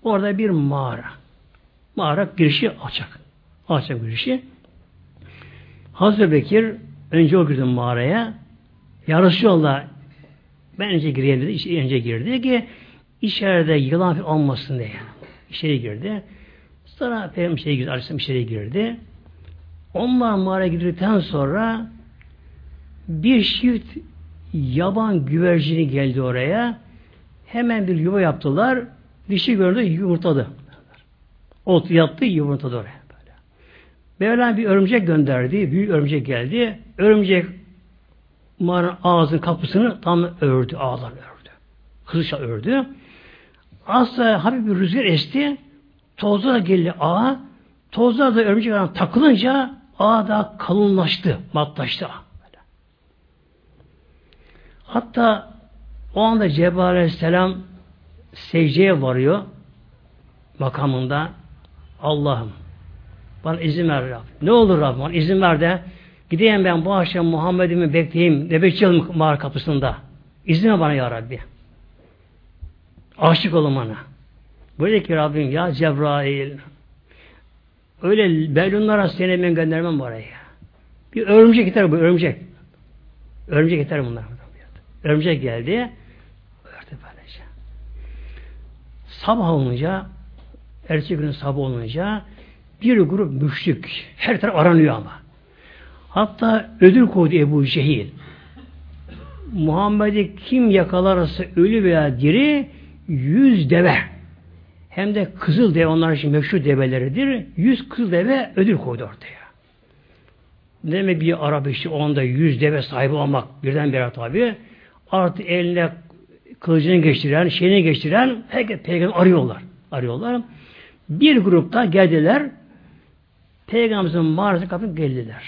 Orada bir mağara. Mağara girişi açık. Açık girişi. Hazreti Bekir önce o girdi mağaraya. Ya Resulallah ben önce gireyim dedi. Önce girdi ki içeride yılan olmasın diye. İçeri girdi. Sonra Peygamber içeri girdi. Aleyhisselam içeri girdi. Onlar mağara girdikten sonra bir çift yaban güvercini geldi oraya. Hemen bir yuva yaptılar. Dişi gördü yumurtadı. Ot yattı yumurtadı oraya. Böyle. Mevlam bir örümcek gönderdi. Büyük örümcek geldi. Örümcek mağaranın ağzının kapısını tam ördü. Ağlar ördü. Hızlıca ördü. Asla hafif bir rüzgar esti. Tozlar geldi ağa. Tozlar da örümcek takılınca ağa da kalınlaştı. Matlaştı Hatta o anda Cebrail Aleyhisselam secdeye varıyor makamında Allah'ım bana izin ver Rabbim. Ne olur Rabbim bana izin ver de gideyim ben bu akşam Muhammed'imi bekleyeyim nöbetçi mağara kapısında. İzin ver bana ya Rabbi. Aşık olun bana. Böyle ki Rabbim ya Cebrail öyle belunlara seni ben göndermem oraya. Bir örümcek yeter bu örümcek. Örümcek yeter bunlar. Örümcek geldi. Örtü böylece. Sabah olunca ertesi günün sabah olunca bir grup müşrik her taraf aranıyor ama. Hatta ödül koydu Ebu Cehil. Muhammed'i kim yakalarsa ölü veya diri yüz deve hem de kızıl deve onlar için meşhur develeridir. Yüz kızıl deve ödül koydu ortaya. Demek bir Arap işi onda yüz deve sahibi olmak birdenbire tabi artık eline kılıcını geçiren, şeyini geçiren herkes peygamber arıyorlar. Arıyorlar. Bir grupta geldiler. Peygamberimizin mağarasına kapıp geldiler.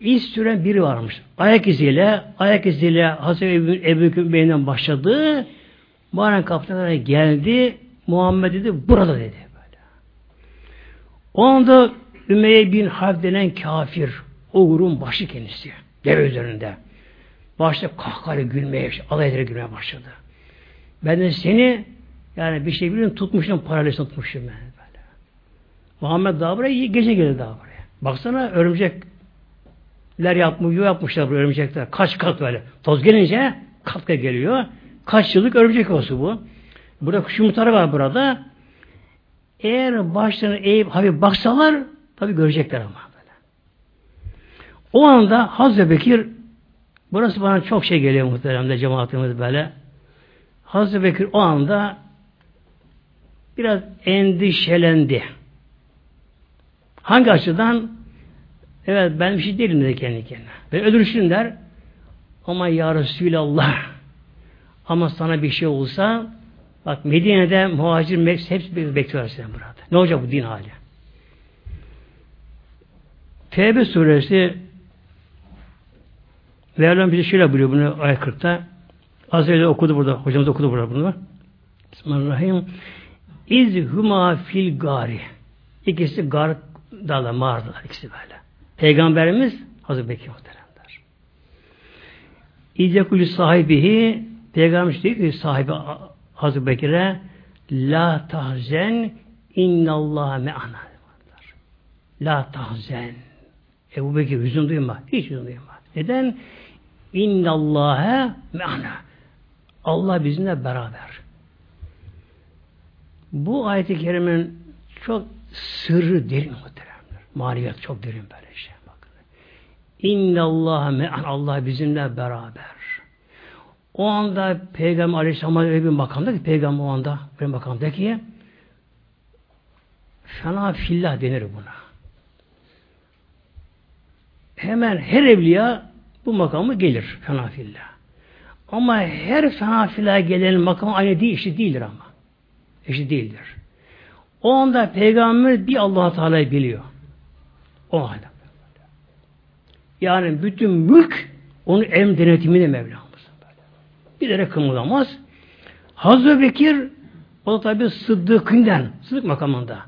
İz süren biri varmış. Ayak iziyle, ayak iziyle Hazreti Ebu Bekir Bey'den başladı. Mağaranın kapısına geldi. Muhammed dedi, burada dedi. Böyle. O Ümeyye bin Harp denen kafir, o grubun başı kendisi. Deve üzerinde. Başta kahkaha gülmeye, alay ederek gülmeye başladı. Ben de seni yani bir şey biliyorum tutmuşum, paralelini tutmuşum ben böyle. Muhammed daha buraya gece geldi daha buraya. Baksana örümcekler yapmış, yuva yapmışlar bu örümcekler. Kaç kat böyle. Toz gelince kat kat geliyor. Kaç yıllık örümcek olsun bu. Burada kuş yumurtaları var burada. Eğer başlarını eğip hafif baksalar tabi görecekler ama böyle. O anda Hazreti Bekir Burası bana çok şey geliyor muhteremde cemaatimiz böyle. Hazreti Bekir o anda biraz endişelendi. Hangi açıdan? Evet ben bir şey değilim dedi kendi kendine. Ben öldürüşüm der. Ama ya Resulallah Ama sana bir şey olsa bak Medine'de muhacir hepsi bekliyorlar seni burada. Ne olacak bu din hali? Tevbe suresi Mevlam bize şöyle buyuruyor bunu ayet 40'ta. Az önce okudu burada. Hocamız okudu burada bunu. Bismillahirrahmanirrahim. İz huma fil gari. İkisi gar dağla mağaradalar ikisi böyle. Peygamberimiz Hazreti Bekir muhteremler. İcekulü sahibihi Peygamber diyor ki sahibi Hazreti Bekir'e La tahzen innallâhe me'ana. La tahzen. Ebu Bekir hüzün duyma. Hiç hüzün duyma. Neden? İnnallâhe me'ana. Allah bizimle beraber. Bu ayet-i kerimenin çok sırrı derin muhteremler. Maneviyat çok derin böyle şey. Bakın. İnnallâhe me'an. Allah bizimle beraber. O anda Peygamber Aleyhisselam'a öyle bir makamda ki Peygamber o anda bir makamda ki fena fillah denir buna. Hemen her evliya bu makamı gelir fena fillah. Ama her fena fillah gelen makam aynı değil, eşit değildir ama. Eşit değildir. O anda peygamber bir allah Teala'yı biliyor. O halde. Yani bütün mülk onun em denetiminde Mevlamız. Bir yere kımıldamaz. Hazreti Bekir o da tabi Sıddık'ından, Sıddık makamında.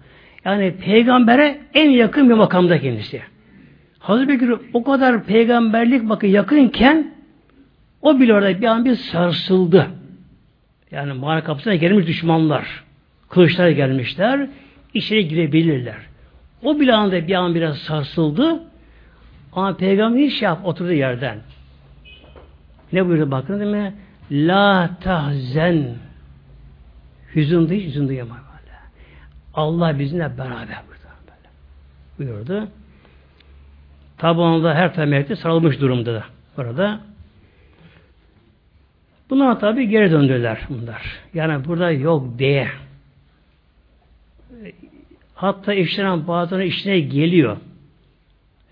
Yani peygambere en yakın bir makamda kendisi. Hazreti Bekir o kadar peygamberlik bakın yakınken o bile orada bir an bir sarsıldı. Yani mağara kapısına gelmiş düşmanlar. Kılıçlar gelmişler. içeri girebilirler. O bile anda bir an biraz sarsıldı. Ama peygamber hiç şey yap oturduğu yerden. Ne buyurdu bakın değil mi? La tahzen hüzün değil, hüzün duyamaz böyle. Allah bizimle beraber burada böyle. Buyurdu. Tabi onda her temelli sarılmış durumda da. Orada Bunlar tabi geri döndüler bunlar. Yani burada yok diye. Hatta işlenen bazıları işine geliyor.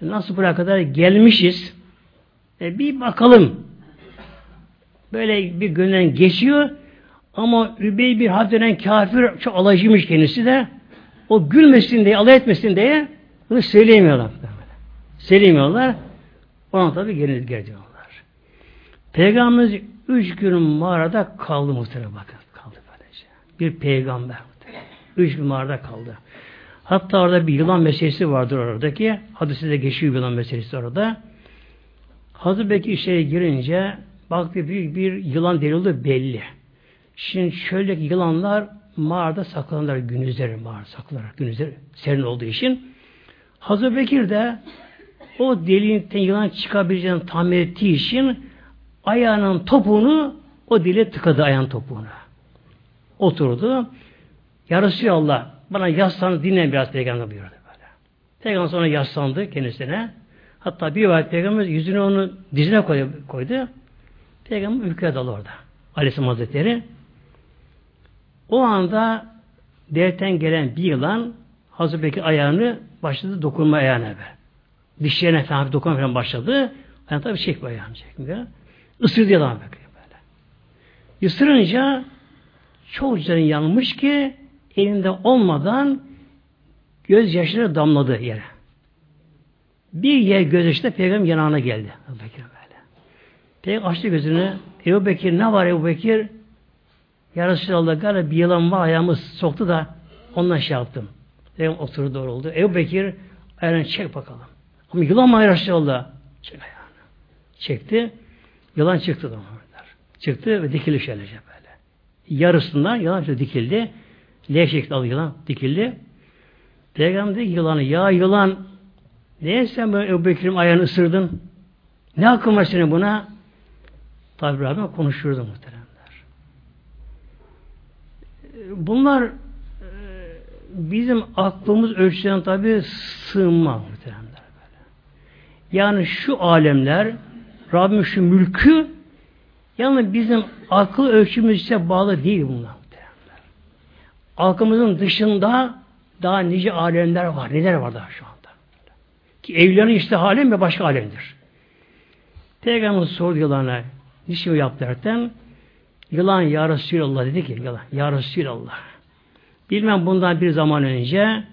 Nasıl buraya kadar gelmişiz? E bir bakalım. Böyle bir gönlen geçiyor ama Übey bir had denen kafir çok alaycıymış kendisi de o gülmesin diye, alay etmesin diye bunu söyleyemiyorlar. Söyleyemiyorlar. Ona tabi geri diyorlar. Peygamberimiz üç gün mağarada kaldı muhtemelen bakın. Kaldı böylece. Bir peygamber. Üç gün mağarada kaldı. Hatta orada bir yılan meselesi vardır oradaki. Hadisi de geçiyor yılan meselesi orada. Hazreti Bekir içeri girince baktı büyük bir yılan derildi belli. Şimdi şöyle yılanlar mağarada saklanırlar gündüzleri mağarada saklanırlar gündüzleri serin olduğu için. Hazreti Bekir de o deliğinden yılan çıkabileceğini tahmin ettiği için ayağının topuğunu o dile tıkadı ayağın topuğuna. Oturdu. Yarısı Allah bana yaslan dinlen biraz peygamber buyurdu böyle. Peygamber sonra yaslandı kendisine. Hatta bir vakit peygamber yüzünü onun dizine koydu. koydu. Peygamber ülkeye dalı orada. Aleyhisselam Hazretleri. O anda devletten gelen bir yılan Hazreti Bekir ayağını başladı dokunma ayağına be. Dişlerine falan dokunma falan başladı. Yani tabi çekmiyor ayağını çekmiyor. Isırdı yılan böyle. Isırınca çok canı yanmış ki elinde olmadan göz yaşları damladı yere. Bir yer göz yaşı da peygamber yanağına geldi. Bekir böyle. Peygamber açtı gözünü. Ebu Bekir ne var Ebu Bekir? Ya Resulallah galiba bir yılan var ayağımı soktu da ondan şey yaptım. Peygamber oturdu doğru oldu. Ebu Bekir ayağını çek bakalım. Ama yılan mı Resulallah? Çekti. Yılan çıktı da Çıktı ve dikildi şöylece böyle. Yarısından yılan dikildi. L şekli aldı yılan dikildi. Peygamber dedi yılanı ya yılan neye sen böyle Ebu Bekir'in ayağını ısırdın? Ne hakkın var senin buna? Tabi Rabbim konuşurdu muhteremler. Bunlar e, bizim aklımız ölçüden tabi sığınma muhteremler. Yani şu alemler Rabbim şu mülkü yani bizim akıl ölçümüzse bağlı değil bunlar. Aklımızın dışında daha nice alemler var. Neler var daha şu anda? Ki evlerin işte alem ve başka alemdir. Peygamber sordu yılana niçin yaptı derken Yılan ya Resulallah dedi ki yılan ya Resulallah. Bilmem bundan bir zaman önce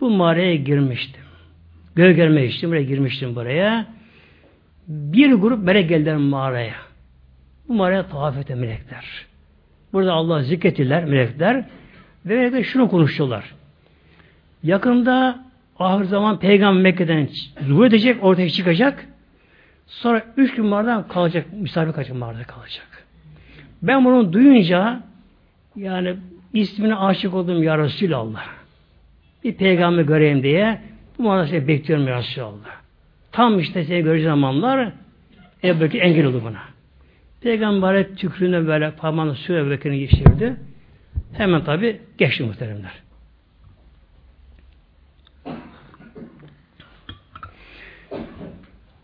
bu mağaraya girmiştim. Gölgelme içtim, buraya girmiştim buraya. Bir grup melek geldiler mağaraya. Bu mağaraya tavaf eden melekler. Burada Allah zikrettiler melekler. Ve melekler şunu konuştular. Yakında ahir zaman peygamber Mekke'den zuhur edecek, ortaya çıkacak. Sonra üç gün mağaradan kalacak, misafir kaçın mağarada kalacak. Ben bunu duyunca yani ismine aşık oldum ya Resulallah. Bir peygamber göreyim diye bu mağarada seni bekliyorum ya Resulallah. Tam işte seni göreceğim zamanlar Ebu Bekir engel oldu buna. Peygamber tükrüğüne böyle parmağını sürü Ebu Bekir'ini geçirdi. Hemen tabi geçti muhteremler.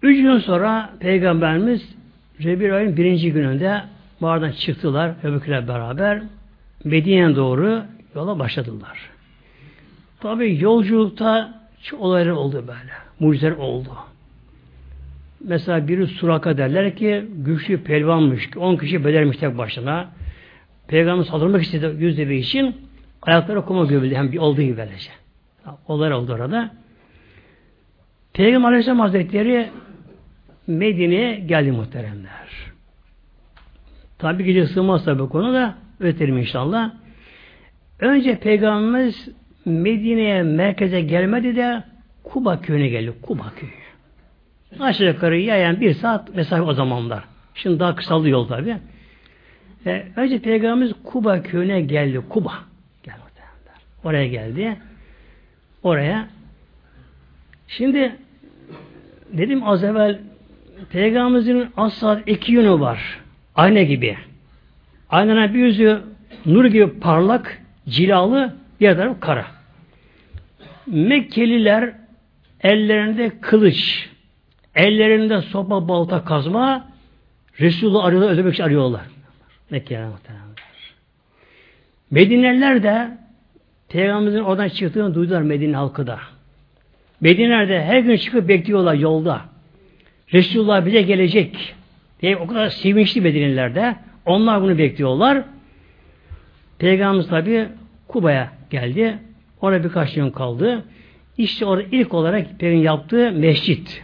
Üç gün sonra Peygamberimiz Rebir ayın birinci gününde mağaradan çıktılar Ebubekir'le beraber Medine'ye doğru yola başladılar. Tabi yolculukta çok olaylar oldu böyle. Mucizeler oldu. Mesela biri Suraka derler ki güçlü pelvanmış. On kişi belermiş tek başına. Peygamber saldırmak istedi yüzde bir için ayakları kuma gömüldü. Hem bir olduğu gibi böylece. Olaylar oldu orada. Peygamber Aleyhisselam Hazretleri Medine'ye geldi muhteremler. Tabi gece sığmaz tabi konu da öterim inşallah. Önce Peygamberimiz Medine'ye merkeze gelmedi de Kuba köyüne geldi. Kuba köyü. Aşağı yukarı yayan bir saat mesafe o zamanlar. Şimdi daha kısaldı yol tabi. E, önce Peygamberimiz Kuba köyüne geldi. Kuba. Gel Oraya geldi. Oraya. Şimdi dedim az evvel Peygamberimizin asla iki yönü var. Ayna gibi. Aynanın bir yüzü nur gibi parlak, cilalı, diğer tarafı kara. Mekkeliler ellerinde kılıç, ellerinde sopa, balta, kazma Resulullah arıyorlar, öldürmek için arıyorlar. Mekke'ye muhtemelen. Medineliler de Peygamberimizin oradan çıktığını duydular Medine halkı da. Medine'lerde her gün çıkıp bekliyorlar yolda. Resulullah bize gelecek. Diye o kadar sevinçli Medinelilerde. Onlar bunu bekliyorlar. Peygamberimiz tabi Kuba'ya geldi. Orada birkaç gün kaldı. İşte orada ilk olarak Peygamber yaptığı mescit.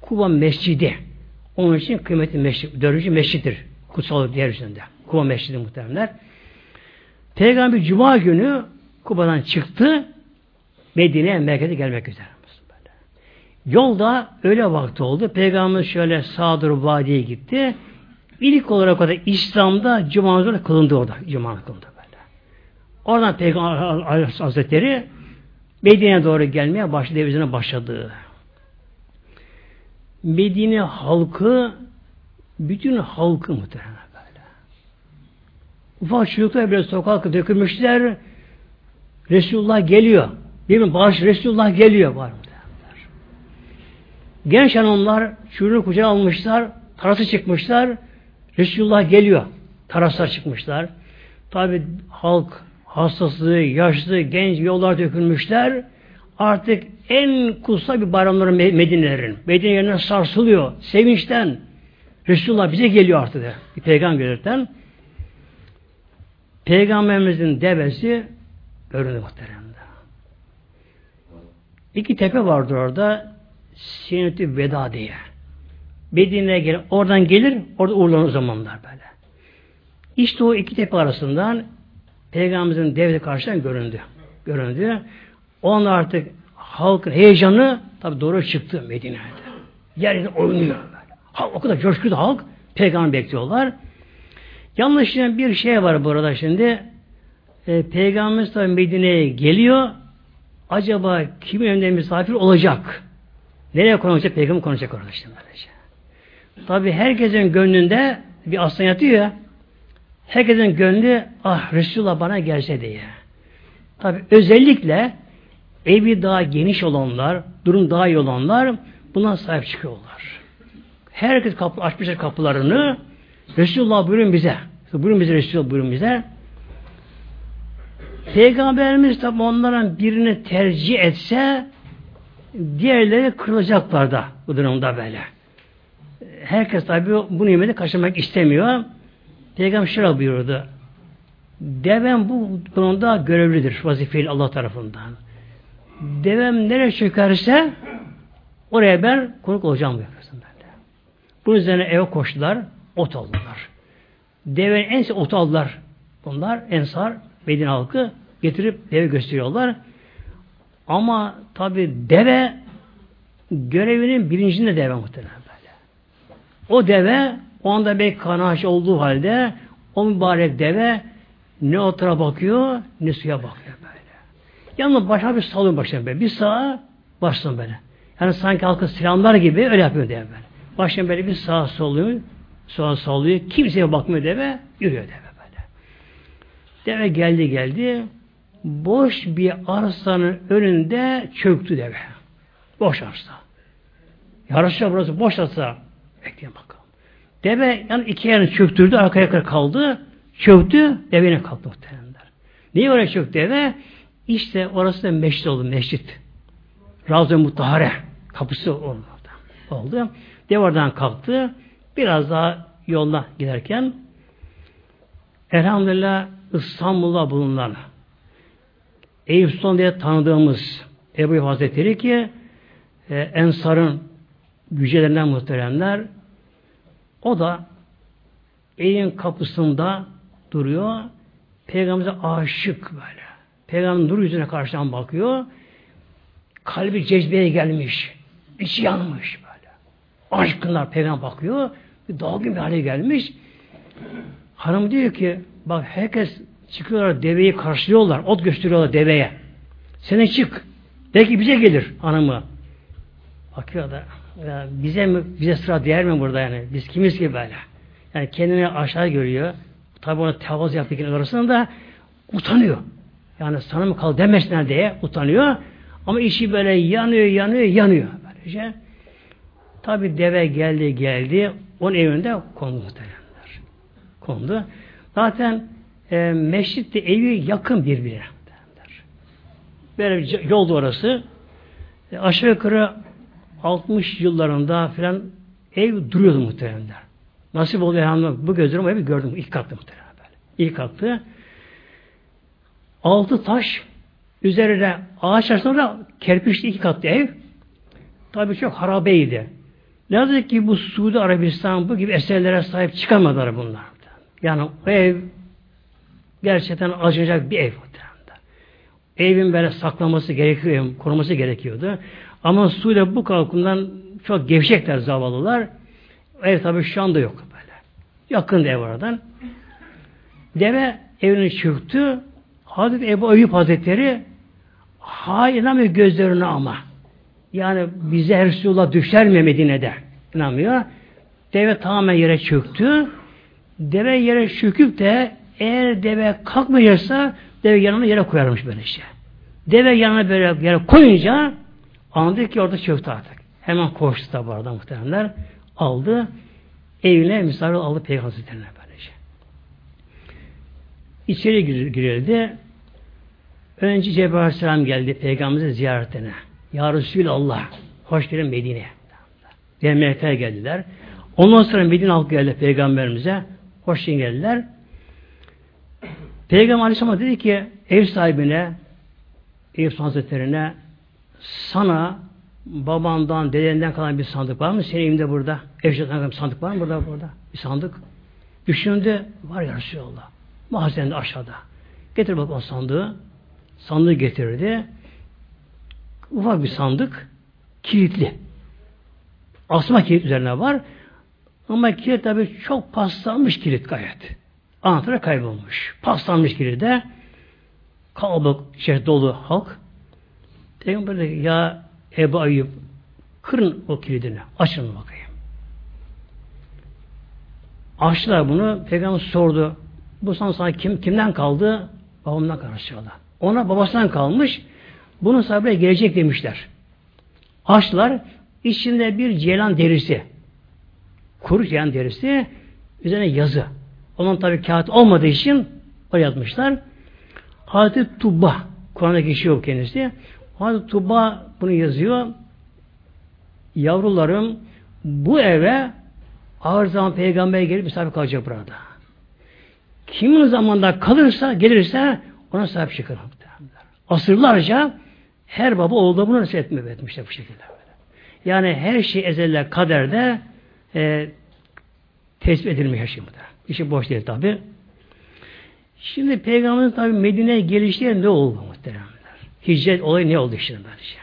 Kuba Mescidi. Onun için kıymetli mescid, dördüncü mescittir. Kutsal diğer üzerinde. Kuba Mescidi muhteremler. Peygamber Cuma günü Kuba'dan çıktı. Medine'ye merkeze gelmek üzere. Yolda öyle vakti oldu. Peygamber şöyle sağdır vadiye gitti. İlk olarak orada İslam'da Cuma namazı kılındı orada. Cuma kılındı. Oradan Peygamber Hazretleri Medine'ye doğru gelmeye başladı, evine başladı. Medine halkı bütün halkı muhtemelen böyle. Ufak çocuklar bile sokağa dökülmüşler. Resulullah geliyor. Değil mi? Bağış Resulullah geliyor var mı? Genç hanımlar çocuğunu kucağına almışlar, tarası çıkmışlar, Resulullah geliyor. Taraslar çıkmışlar. Tabi halk hastası, yaşlı, genç yollar dökülmüşler. Artık en kutsal bir bayramları Medine'lerin. Medine sarsılıyor. Sevinçten. Resulullah bize geliyor artık. De. Bir peygamberden. Peygamberimizin devesi göründü muhteremde. İki tepe vardır orada. Sinetü Veda diye. Medine'ye gelir, oradan gelir, orada uğurlanır zamanlar böyle. İşte o iki tepe arasından Peygamberimizin devleti karşıdan göründü. Göründü. O anda artık halkın heyecanı tabi doğru çıktı Medine'de. Yerinde oynuyor. Halk, o kadar coşkulu halk peygamber bekliyorlar. Yanlış bir şey var burada şimdi. E, Peygamberimiz tabi Medine'ye geliyor. Acaba kimin önünde misafir olacak? Nereye konuşacak? Peygamber konuşacak orada işte böylece. Tabi herkesin gönlünde bir aslan yatıyor ya. Herkesin gönlü ah Resulullah bana gelse diye. Tabi özellikle evi daha geniş olanlar, durum daha iyi olanlar buna sahip çıkıyorlar. Herkes kapı, açmışlar kapılarını Resulullah buyurun bize. Buyurun bize Resulullah buyurun bize. Peygamberimiz tabi onların birini tercih etse diğerleri kırılacaklar da bu durumda böyle. Herkes tabi bu nimeti kaçırmak istemiyor. Peygamber şöyle buyurdu. Devem bu konuda görevlidir vazifeli Allah tarafından. Devem nereye çökerse oraya ben konuk olacağım buyuruyor. Bunun üzerine eve koştular, ot aldılar. Devenin en ot aldılar. Bunlar Ensar, Medine halkı getirip deve gösteriyorlar. Ama tabi deve görevinin bilincinde deve muhtemelen böyle. O deve o anda bir kanaş olduğu halde o mübarek deve ne otura bakıyor ne suya bakıyor böyle. Yalnız başa bir salın başına böyle. Bir sağa başlasın böyle. Yani sanki halkı selamlar gibi öyle yapıyor deve böyle. Başına böyle bir sağa soluyor, sağa sallıyor. Kimseye bakmıyor deve, yürüyor deve böyle. Deve geldi geldi. Boş bir arsanın önünde çöktü deve. Boş arsa. Yarışta burası boş arsa. Bekleyin bakalım. Deve yani iki yerini çöktürdü, arkaya kaldı. Çöktü, devine kalktı muhtemelenler. Niye oraya çöktü deve? İşte orası da meşrit oldu, meşrit. Ravza-ı Mutahare kapısı oldu. oldu. Dev oradan kalktı. Biraz daha yolda giderken elhamdülillah İstanbul'da bulunan Eyüp Sultan diye tanıdığımız Ebu Hazretleri ki e, Ensar'ın gücelerinden muhteremler o da evin kapısında duruyor. Peygamber'e aşık böyle. Peygamber nur yüzüne karşıdan bakıyor. Kalbi cezbeye gelmiş. içi yanmış böyle. Aşkınlar peygamber bakıyor. Bir dalgın bir hale gelmiş. Hanım diyor ki bak herkes çıkıyorlar deveyi karşılıyorlar. Ot gösteriyorlar deveye. Sen çık. Belki bize gelir hanımı. Bakıyor da bize mi bize sıra değer mi burada yani? Biz kimiz ki böyle? Yani kendini aşağı görüyor. Tabi ona tavaz yaptıkların arasında utanıyor. Yani sana mı kal demesinler diye utanıyor. Ama işi böyle yanıyor, yanıyor, yanıyor. Böylece. Tabi deve geldi, geldi. Onun evinde kondu muhtemelenler. Kondu. Zaten e, meşritte evi yakın birbirine. Böyle bir yoldu orası. E, aşağı yukarı 60 yıllarında filan ev duruyordu muhtemelenler. Nasip oldu elhamdülillah. Bu gözlerim evi gördüm. İlk kalktı böyle. İlk kalktı. Altı taş üzerine ağaç arasında kerpiçli iki katlı ev. Tabi çok harabeydi. Ne yazık ki bu Suudi Arabistan bu gibi eserlere sahip çıkamadılar bunlar. Yani o ev gerçekten acınacak bir ev. Evin böyle saklaması gerekiyor, koruması gerekiyordu. Ama Suudi bu kalkımdan çok gevşekler zavallılar. Ev tabi şu anda yok böyle. Yakın ev oradan. Deve evini çıktı. Hazreti Ebu Eyyub Hazretleri ha inanmıyor gözlerine ama. Yani bize Resulullah düşer mi Medine'de? İnanmıyor. Deve tamamen yere çöktü. Deve yere çöküp de eğer deve kalkmayacaksa deve yanına yere koyarmış böyle şey. Deve yanına böyle yere koyunca anladı ki orada çöktü artık. Hemen koştu tabi orada muhtemelenler. Aldı. Evine misafir aldı Peygamber Hazretleri'ne böylece. İçeri girildi. Önce Cebrail Aleyhisselam geldi Peygamber'e ziyaretine. Ya Resulallah, hoş geldin Medine'ye. Diğer geldiler. Ondan sonra Medine halkı geldi Peygamberimize. Hoş geldiler. Peygamber Aleyhisselam dedi ki ev sahibine Eyüp Hazretlerine sana babandan, dedenden kalan bir sandık var mı? Senin evinde burada. Evciden kalan bir sandık var mı burada? burada? Bir sandık. Düşündü. Var ya Resulallah. Mahzende aşağıda. Getir bak o sandığı. Sandığı getirdi. Ufak bir sandık. Kilitli. Asma kilit üzerine var. Ama kilit tabi çok paslanmış kilit gayet. Anahtarı kaybolmuş. Paslanmış kilide. Kalabalık şey dolu halk. Peygamber dedi ya Ebu Ayyub kırın o kilidini. Açın bakayım. Açtılar bunu. Peygamber sordu. Bu sana, sana kim, kimden kaldı? Babamdan karışıyorlar. Ona babasından kalmış. Bunun sahibi gelecek demişler. Açtılar. İçinde bir ceylan derisi. Kuru ceylan derisi. Üzerine yazı. Onun tabi kağıt olmadığı için o yazmışlar. Hazreti Tuba Kur'an'da geçiyor kendisi. Hazreti Tuba bunu yazıyor. Yavrularım bu eve ağır zaman peygamber gelip misafir kalacak burada. kimin zamanda kalırsa, gelirse ona sahip çıkar. Asırlarca her baba oğlu bunu nasıl etmişler bu şekilde. Yani her şey ezelde kaderde e, tespit edilmiş her şey bu da. İşi boş değil tabi. Şimdi Peygamberin tabi Medine'ye gelişleri ne oldu muhteremler? Hicret olayı ne oldu işte böylece?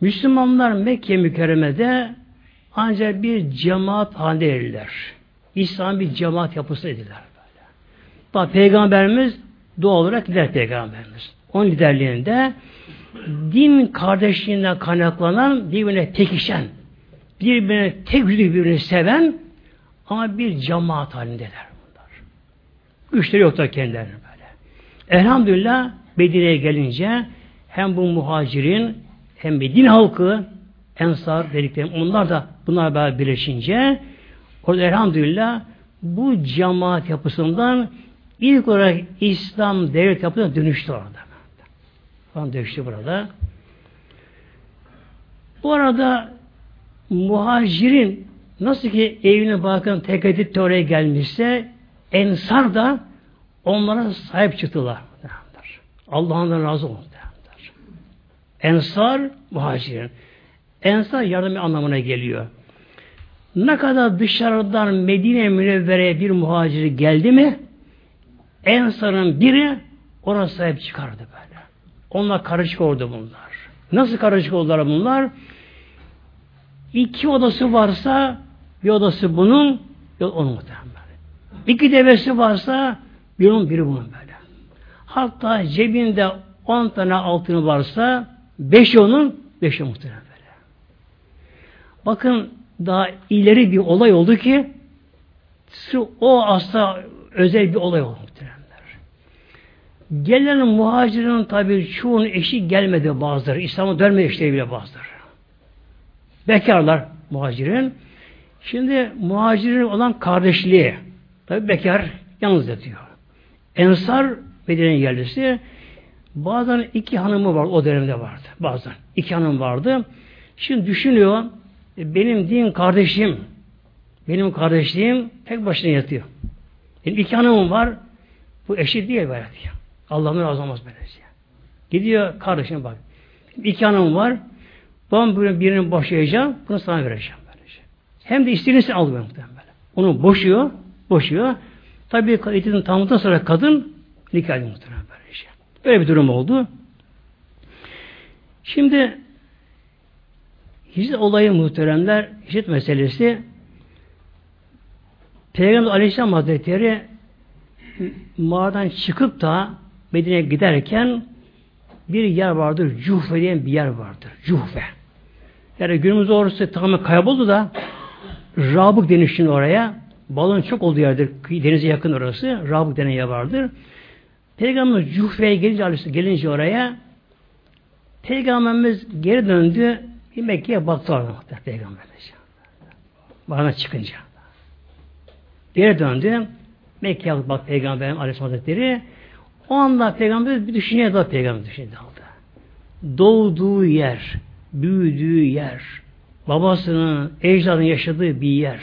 Müslümanlar Mekke mükerremede ancak bir cemaat halinde eriler. İslam bir cemaat yapısı ediler böyle. Bak Peygamberimiz doğal olarak lider Peygamberimiz. Onun liderliğinde din kardeşliğinden kaynaklanan birbirine tekişen, birbirine tek birbirini seven ama bir cemaat halindeler bunlar. Güçleri yoktur kendilerine böyle. Elhamdülillah Medine'ye gelince hem bu muhacirin hem de din halkı ensar dediklerim onlar da bunlar beraber birleşince orada elhamdülillah bu cemaat yapısından ilk olarak İslam devlet yapısına dönüştü orada. Falan dönüştü burada. Bu arada muhacirin nasıl ki evine bakın tek edip oraya gelmişse ensar da onlara sahip çıktılar. Allah'ın razı olsun. Ensar muhacirin. Ensar yardım anlamına geliyor. Ne kadar dışarıdan Medine Münevvere'ye bir muhaciri geldi mi Ensar'ın biri ona sahip çıkardı böyle. Onunla karışık oldu bunlar. Nasıl karışık oldular bunlar? İki odası varsa bir odası bunun, bir onun muhtemelen. İki devesi varsa bir onun biri bunun böyle. Hatta cebinde on tane altını varsa beş onun, beş muhtemelen böyle. Bakın daha ileri bir olay oldu ki o asla özel bir olay oldu muhtemelenler. Gelen muhacirin tabi çoğunun eşi gelmedi bazıları. İslam'a dönme eşleri bile bazıları. Bekarlar muhacirin. Şimdi muhacirin olan kardeşliği tabi bekar yalnız yatıyor. Ensar Medine'nin yerlisi bazen iki hanımı var o dönemde vardı. Bazen iki hanım vardı. Şimdi düşünüyor e, benim din kardeşim benim kardeşliğim tek başına yatıyor. Benim iki hanımım var. Bu eşit değil böyle diyor. Allah'ın razı olmaz böylece. Gidiyor kardeşine bak. İki hanımım var. Ben birini boşayacağım. Bunu sana vereceğim. Böylece. Hem de istediğini al muhtemelen. Onu boşuyor. Boşuyor. Tabii eğitimin tamamından sonra kadın nikah ediyor muhtemelen böylece. Böyle bir durum oldu. Şimdi hicret olayı muhteremler, hicret meselesi Peygamber Aleyhisselam Hazretleri mağaradan çıkıp da Medine'ye giderken bir yer vardır, Cuhfe diye bir yer vardır. Cuhfe. Yani günümüzde orası tamamen kayboldu da Rabık denişin oraya. Balon çok olduğu yerdir. Denize yakın orası. Rabık denen yer vardır. Peygamberimiz Cuhfe'ye gelince, gelince oraya Peygamberimiz geri döndü. Bir Mekke'ye baktı orada Peygamberimiz. Bana çıkınca. Geri döndü. Mekke'ye bak Peygamberim Aleyhisselam Hazretleri. O anda Peygamber bir düşünceye daha Peygamber düşünceye daldı. Doğduğu yer, büyüdüğü yer, babasının, ecdadının yaşadığı bir yer.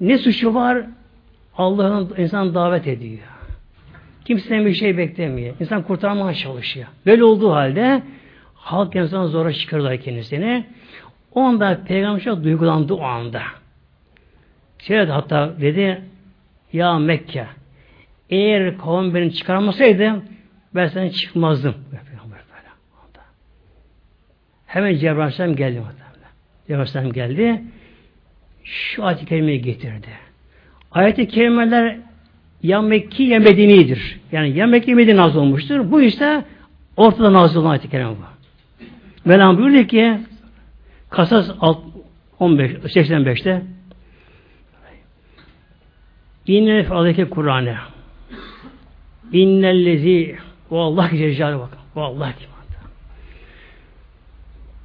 Ne suçu var? Allah'ın insan davet ediyor. Kimseden bir şey beklemiyor. İnsan kurtarmaya çalışıyor. Böyle olduğu halde halk insan zora çıkarırlar kendisini. O anda Peygamber duygulandı o anda. Şöyle hatta dedi ya Mekke eğer kavim beni çıkarmasaydı ben seni çıkmazdım. Hemen Cebrail geldi. Cebrail geldi. Şu ayet-i kerimeyi getirdi. Ayet-i kerimeler ya Mekki ya Medini'dir. Yani ya Mekki Medine nazıl olmuştur. Bu ise ortada nazıl olan ayet-i kerime bu. Mevlam buyurdu ki Kasas 15, 85'te İnne fadeke Kur'an'e İnnellezi o Allah Celle bakın. O Allah ki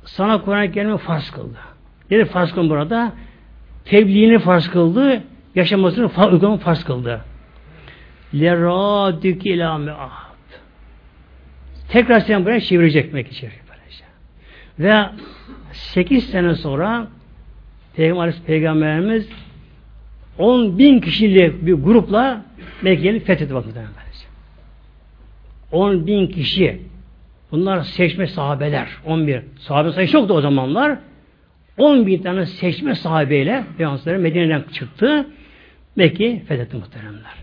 Sana Kur'an-ı Kerim'i farz kıldı. Dedi farz kıldı burada? Tebliğini farz kıldı, yaşamasını farz, uygulamayı farz kıldı. Leradük ilâ me'ahd. Tekrar sen buraya çevirecek Mekke çevirecek böylece. Ve 8 sene sonra Peygamber Peygamberimiz 10 bin kişilik bir grupla Mekke'yi fethetti bakın. 10 bin kişi bunlar seçme sahabeler 11 sahabe sayısı çoktu o zamanlar 10 bin tane seçme sahabeyle Peygamber Medine'den çıktı Mekke'yi fethetti muhteremler.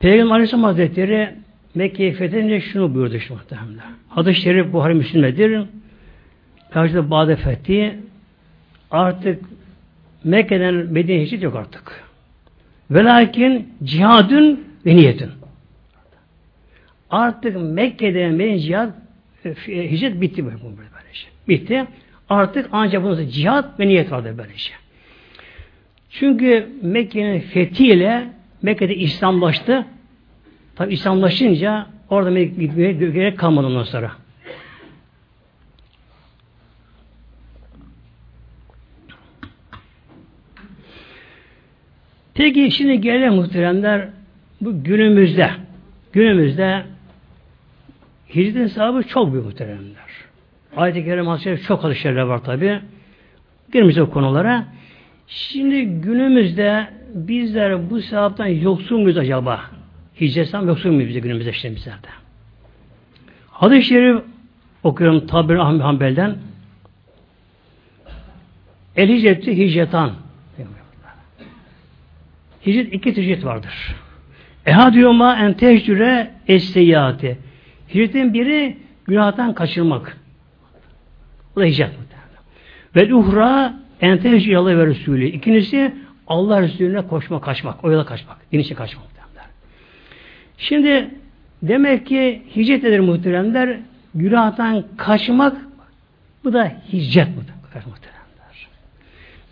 Peygamber Aleyhisselam Hazretleri Mekke'yi fethedince şunu buyurdu işte muhteremler. Hadis-i Şerif Buhari Müslümedir. Karşıda Bağdat Fethi artık Mekke'den Medine'ye hicret yok artık. Velakin cihadın ve niyetin. Artık Mekke'den Medine'ye cihad e, hicret bitti böyle, böyle şey. Bitti. Artık ancak bunun cihat ve niyet vardı böyle şey. Çünkü Mekke'nin fethiyle Mekke'de İslamlaştı. Tabi İslamlaşınca orada gitmeye gerek kalmadı ondan sonra. Peki şimdi gelelim muhteremler bu günümüzde günümüzde hicretin sahibi çok büyük muhteremler. Ayet-i Kerime çok hadisler var tabi. Girmeyeceğiz o konulara. Şimdi günümüzde bizler bu sevaptan yoksun muyuz acaba? Hicretten yoksun muyuz bize günümüzde işte bizlerde? Hadis-i Şerif okuyorum Tabir Ahmet Hanbel'den. El hicreti hicretan. Hicret iki hicret vardır. Ehadiyoma en tecrüre esteyati. Hicretin biri günahtan kaçırmak. Bu da hicret Ve uhra en tecrüre Allah ve Resulü. İkincisi Allah Resulüne koşma, kaçmak. O yola kaçmak. Din için kaçmak. Şimdi demek ki hicret eder muhteremler günahtan kaçmak bu da hicret muhteremler.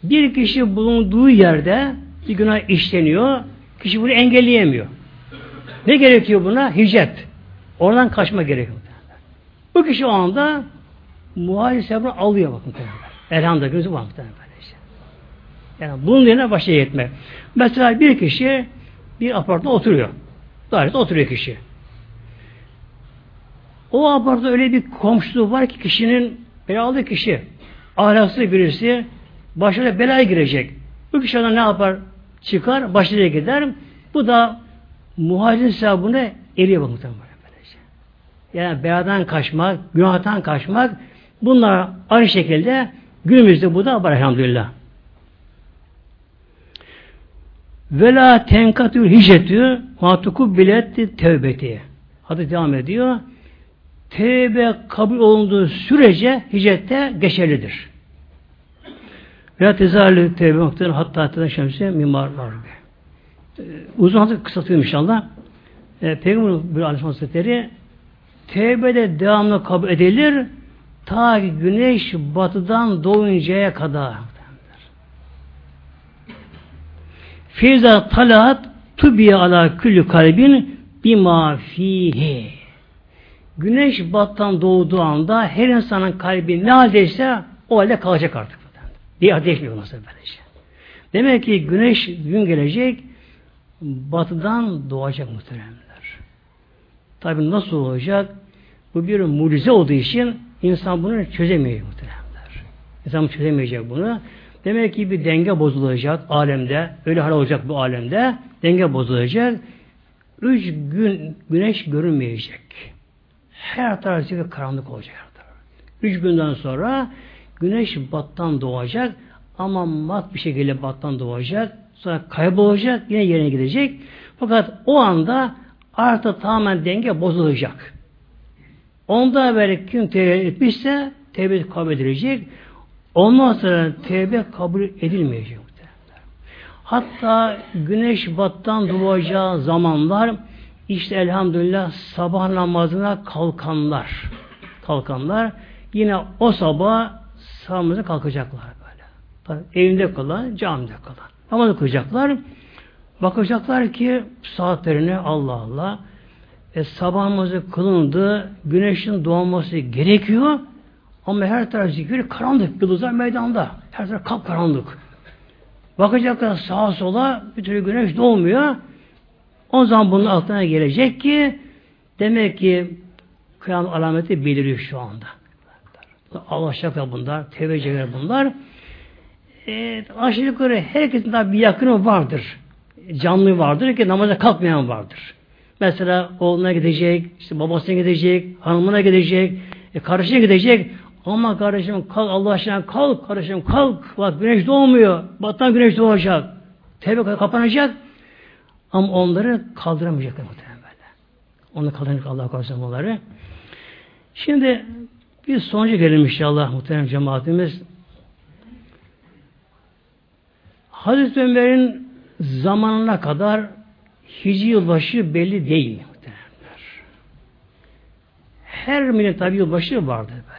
Bir kişi bulunduğu yerde bir günah işleniyor. Kişi bunu engelleyemiyor. Ne gerekiyor buna? Hicret. Oradan kaçma gerekiyor. Bu kişi o anda muhalif alıyor bakın. Elhamdülillah gözü var böylece. Yani bunun yerine başa yetme. Mesela bir kişi bir apartmanda oturuyor. Dairede oturuyor kişi. O apartmanda öyle bir komşuluğu var ki kişinin belalı kişi ahlaksız birisi başına belaya girecek. Bu kişi ne yapar? Çıkar, başına gider. Bu da muhacir sahabını eriyor bakın. Yani beladan kaçmak, günahtan kaçmak bunlar aynı şekilde günümüzde bu da var elhamdülillah. Vela tenkatül hicretü matuku biletti tevbeti. Hadi devam ediyor. Tevbe kabul olunduğu sürece hicrette geçerlidir. Ve tezalü tevbe noktaları hatta hatta şemsiye mimar var. Ee, uzun hazır kısaltıyor inşallah. E, Peygamber bir Aleyhisselam Hazretleri tevbede devamlı kabul edilir ta güneş batıdan doğuncaya kadar. Feyza talat tubiye ala küllü kalbin bima fihi. Güneş battan doğduğu anda her insanın kalbi ne haldeyse o halde kalacak artık. Diye değişmiyor nasıl böylece. Demek ki güneş gün gelecek batıdan doğacak muhteremler. Tabi nasıl olacak? Bu bir mucize olduğu için insan bunu çözemeyecek muhteremler. İnsan çözemeyecek bunu. Demek ki bir denge bozulacak alemde. Öyle hal olacak bu alemde. Denge bozulacak. Üç gün güneş görünmeyecek. Her tarafı karanlık olacak. Üç günden sonra güneş battan doğacak ama mat bir şekilde battan doğacak. Sonra kaybolacak. Yine yerine gidecek. Fakat o anda artık tamamen denge bozulacak. Onda böyle kim tevbe etmişse tevbe kabul edilecek. Ondan sonra tevbe kabul edilmeyecek. Hatta güneş battan doğacağı zamanlar işte elhamdülillah sabah namazına kalkanlar kalkanlar yine o sabah sağımıza kalkacaklar böyle. Tabii evinde kalan, camide kalan. Namaz kılacaklar. Bakacaklar ki saatlerine Allah Allah e, sabahımızı kılındı, güneşin doğması gerekiyor ama her taraf zikir karanlık, yıldızlar meydanda. Her taraf kapkaranlık. Bakacaklar sağa sola bir türlü güneş doğmuyor. O zaman bunun aklına gelecek ki demek ki kıyamet alameti beliriyor şu anda. Allah şaka bunlar, tevecceler bunlar. e, aşağı yukarı herkesin daha bir yakını vardır. Canlı vardır ki namaza kalkmayan vardır. Mesela oğluna gidecek, işte babasına gidecek, hanımına gidecek, e, kardeşine gidecek. Ama kardeşim kalk Allah aşkına kalk kardeşim kalk. Bak güneş doğmuyor. Battan güneş doğacak. Tevbe kapanacak. Ama onları kaldıramayacaklar muhtemelen böyle. Onu kaldıracak Allah korusun onları. Şimdi bir sonuca gelelim inşallah muhterem cemaatimiz. Hazreti Ömer'in zamanına kadar Hicri yılbaşı belli değil muhtemelenler. Her millet tabi yılbaşı vardı böylece.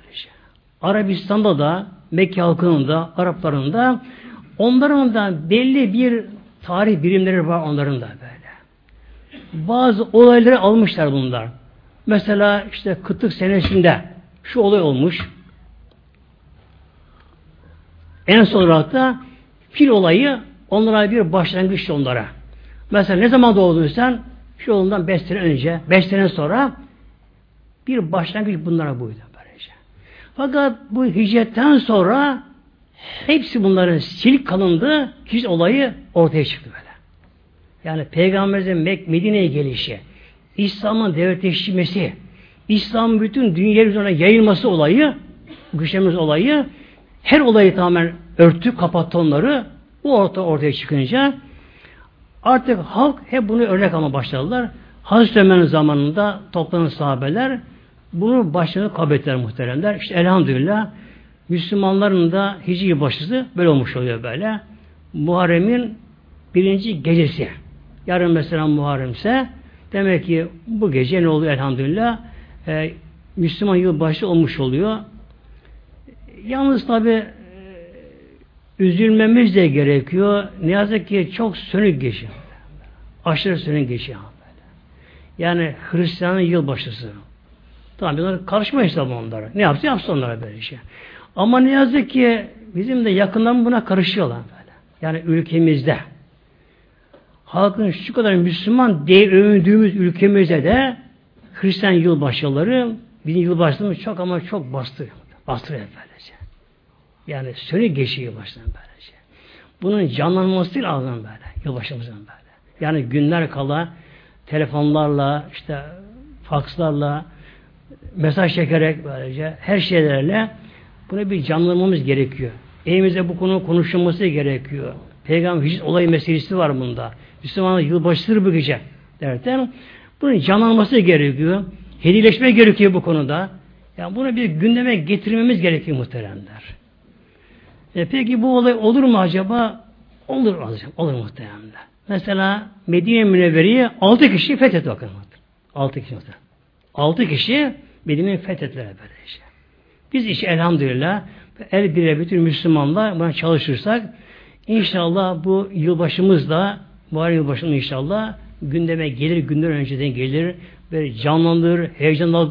Arabistan'da da, Mekke halkının da, Arapların da onların da belli bir tarih birimleri var onların da böyle. Bazı olayları almışlar bunlar. Mesela işte kıtlık senesinde şu olay olmuş. En son olarak da fil olayı onlara bir başlangıç onlara. Mesela ne zaman doğdun sen? Şu ondan 5 sene önce, 5 sene sonra bir başlangıç bunlara buydu. Fakat bu hicretten sonra hepsi bunların silik kalındı, hiç olayı ortaya çıktı böyle. Yani Peygamberimizin Medine'ye gelişi, İslam'ın devletleşmesi, İslam'ın bütün dünya üzerine yayılması olayı, güçlerimiz olayı, her olayı tamamen örtü, kapattı onları. Bu orta ortaya çıkınca artık halk hep bunu örnek alma başladılar. Hazreti Ömer'in zamanında toplanan sahabeler bunu başlarına kabul muhteremler. İşte elhamdülillah Müslümanların da hicri başlısı böyle olmuş oluyor böyle. Muharrem'in birinci gecesi. Yarın mesela Muharrem'se demek ki bu gece ne oluyor elhamdülillah? Ee, Müslüman yılbaşı olmuş oluyor. Yalnız tabi üzülmemiz de gerekiyor. Ne yazık ki çok sönük geçiyor. Aşırı sönük geçiyor. Yani Hristiyanın yılbaşısı. Tamam bunlar karışmayız tabi onlara. Ne yapsa yapsın onlara böyle şey. Ama ne yazık ki bizim de yakından buna karışıyorlar böyle. Yani ülkemizde. Halkın şu kadar Müslüman diye övündüğümüz ülkemizde de Hristiyan yılbaşıları bizim yılbaşlarımız çok ama çok bastı. Bastırıyor böylece. Yani sönük geçiyor yılbaşlarına böylece. Bunun canlanması lazım böyle. Yılbaşımızın böyle. Yani günler kala telefonlarla işte fakslarla mesaj çekerek böylece her şeylerle buna bir canlanmamız gerekiyor. Evimizde bu konu konuşulması gerekiyor. Peygamber hicret olayı meselesi var bunda. Müslümanlar yılbaşıdır bu gece derken bunun canlanması gerekiyor. Hedileşme gerekiyor bu konuda. Yani bunu bir gündeme getirmemiz gerekiyor muhteremler. E peki bu olay olur mu acaba? Olur olacak. Olur muhteremler. Mesela Medine Münevveri'ye altı kişi fethetti bakın. Altı kişi. Altı kişi Medine'yi fethettiler böyle işte. Biz işi elhamdülillah el bire bütün Müslümanlar buna çalışırsak inşallah bu yılbaşımızda Muharrem yılbaşında inşallah gündeme gelir, günden önceden gelir, böyle canlandır, heyecanlar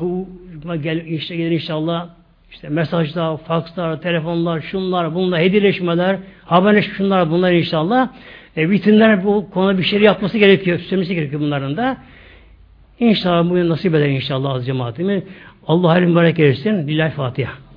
gel, işte gelir inşallah. İşte mesajlar, fakslar, telefonlar, şunlar, bunlar, hediyeleşmeler, haberleşme şunlar, bunlar inşallah. E, vitrinler bu konuda bir şey yapması gerekiyor, söylemesi gerekiyor bunların da. İnşallah bugün nasip eder inşallah az cemaatimi. Allah halim mübarek eylesin. Lillahi Fatiha.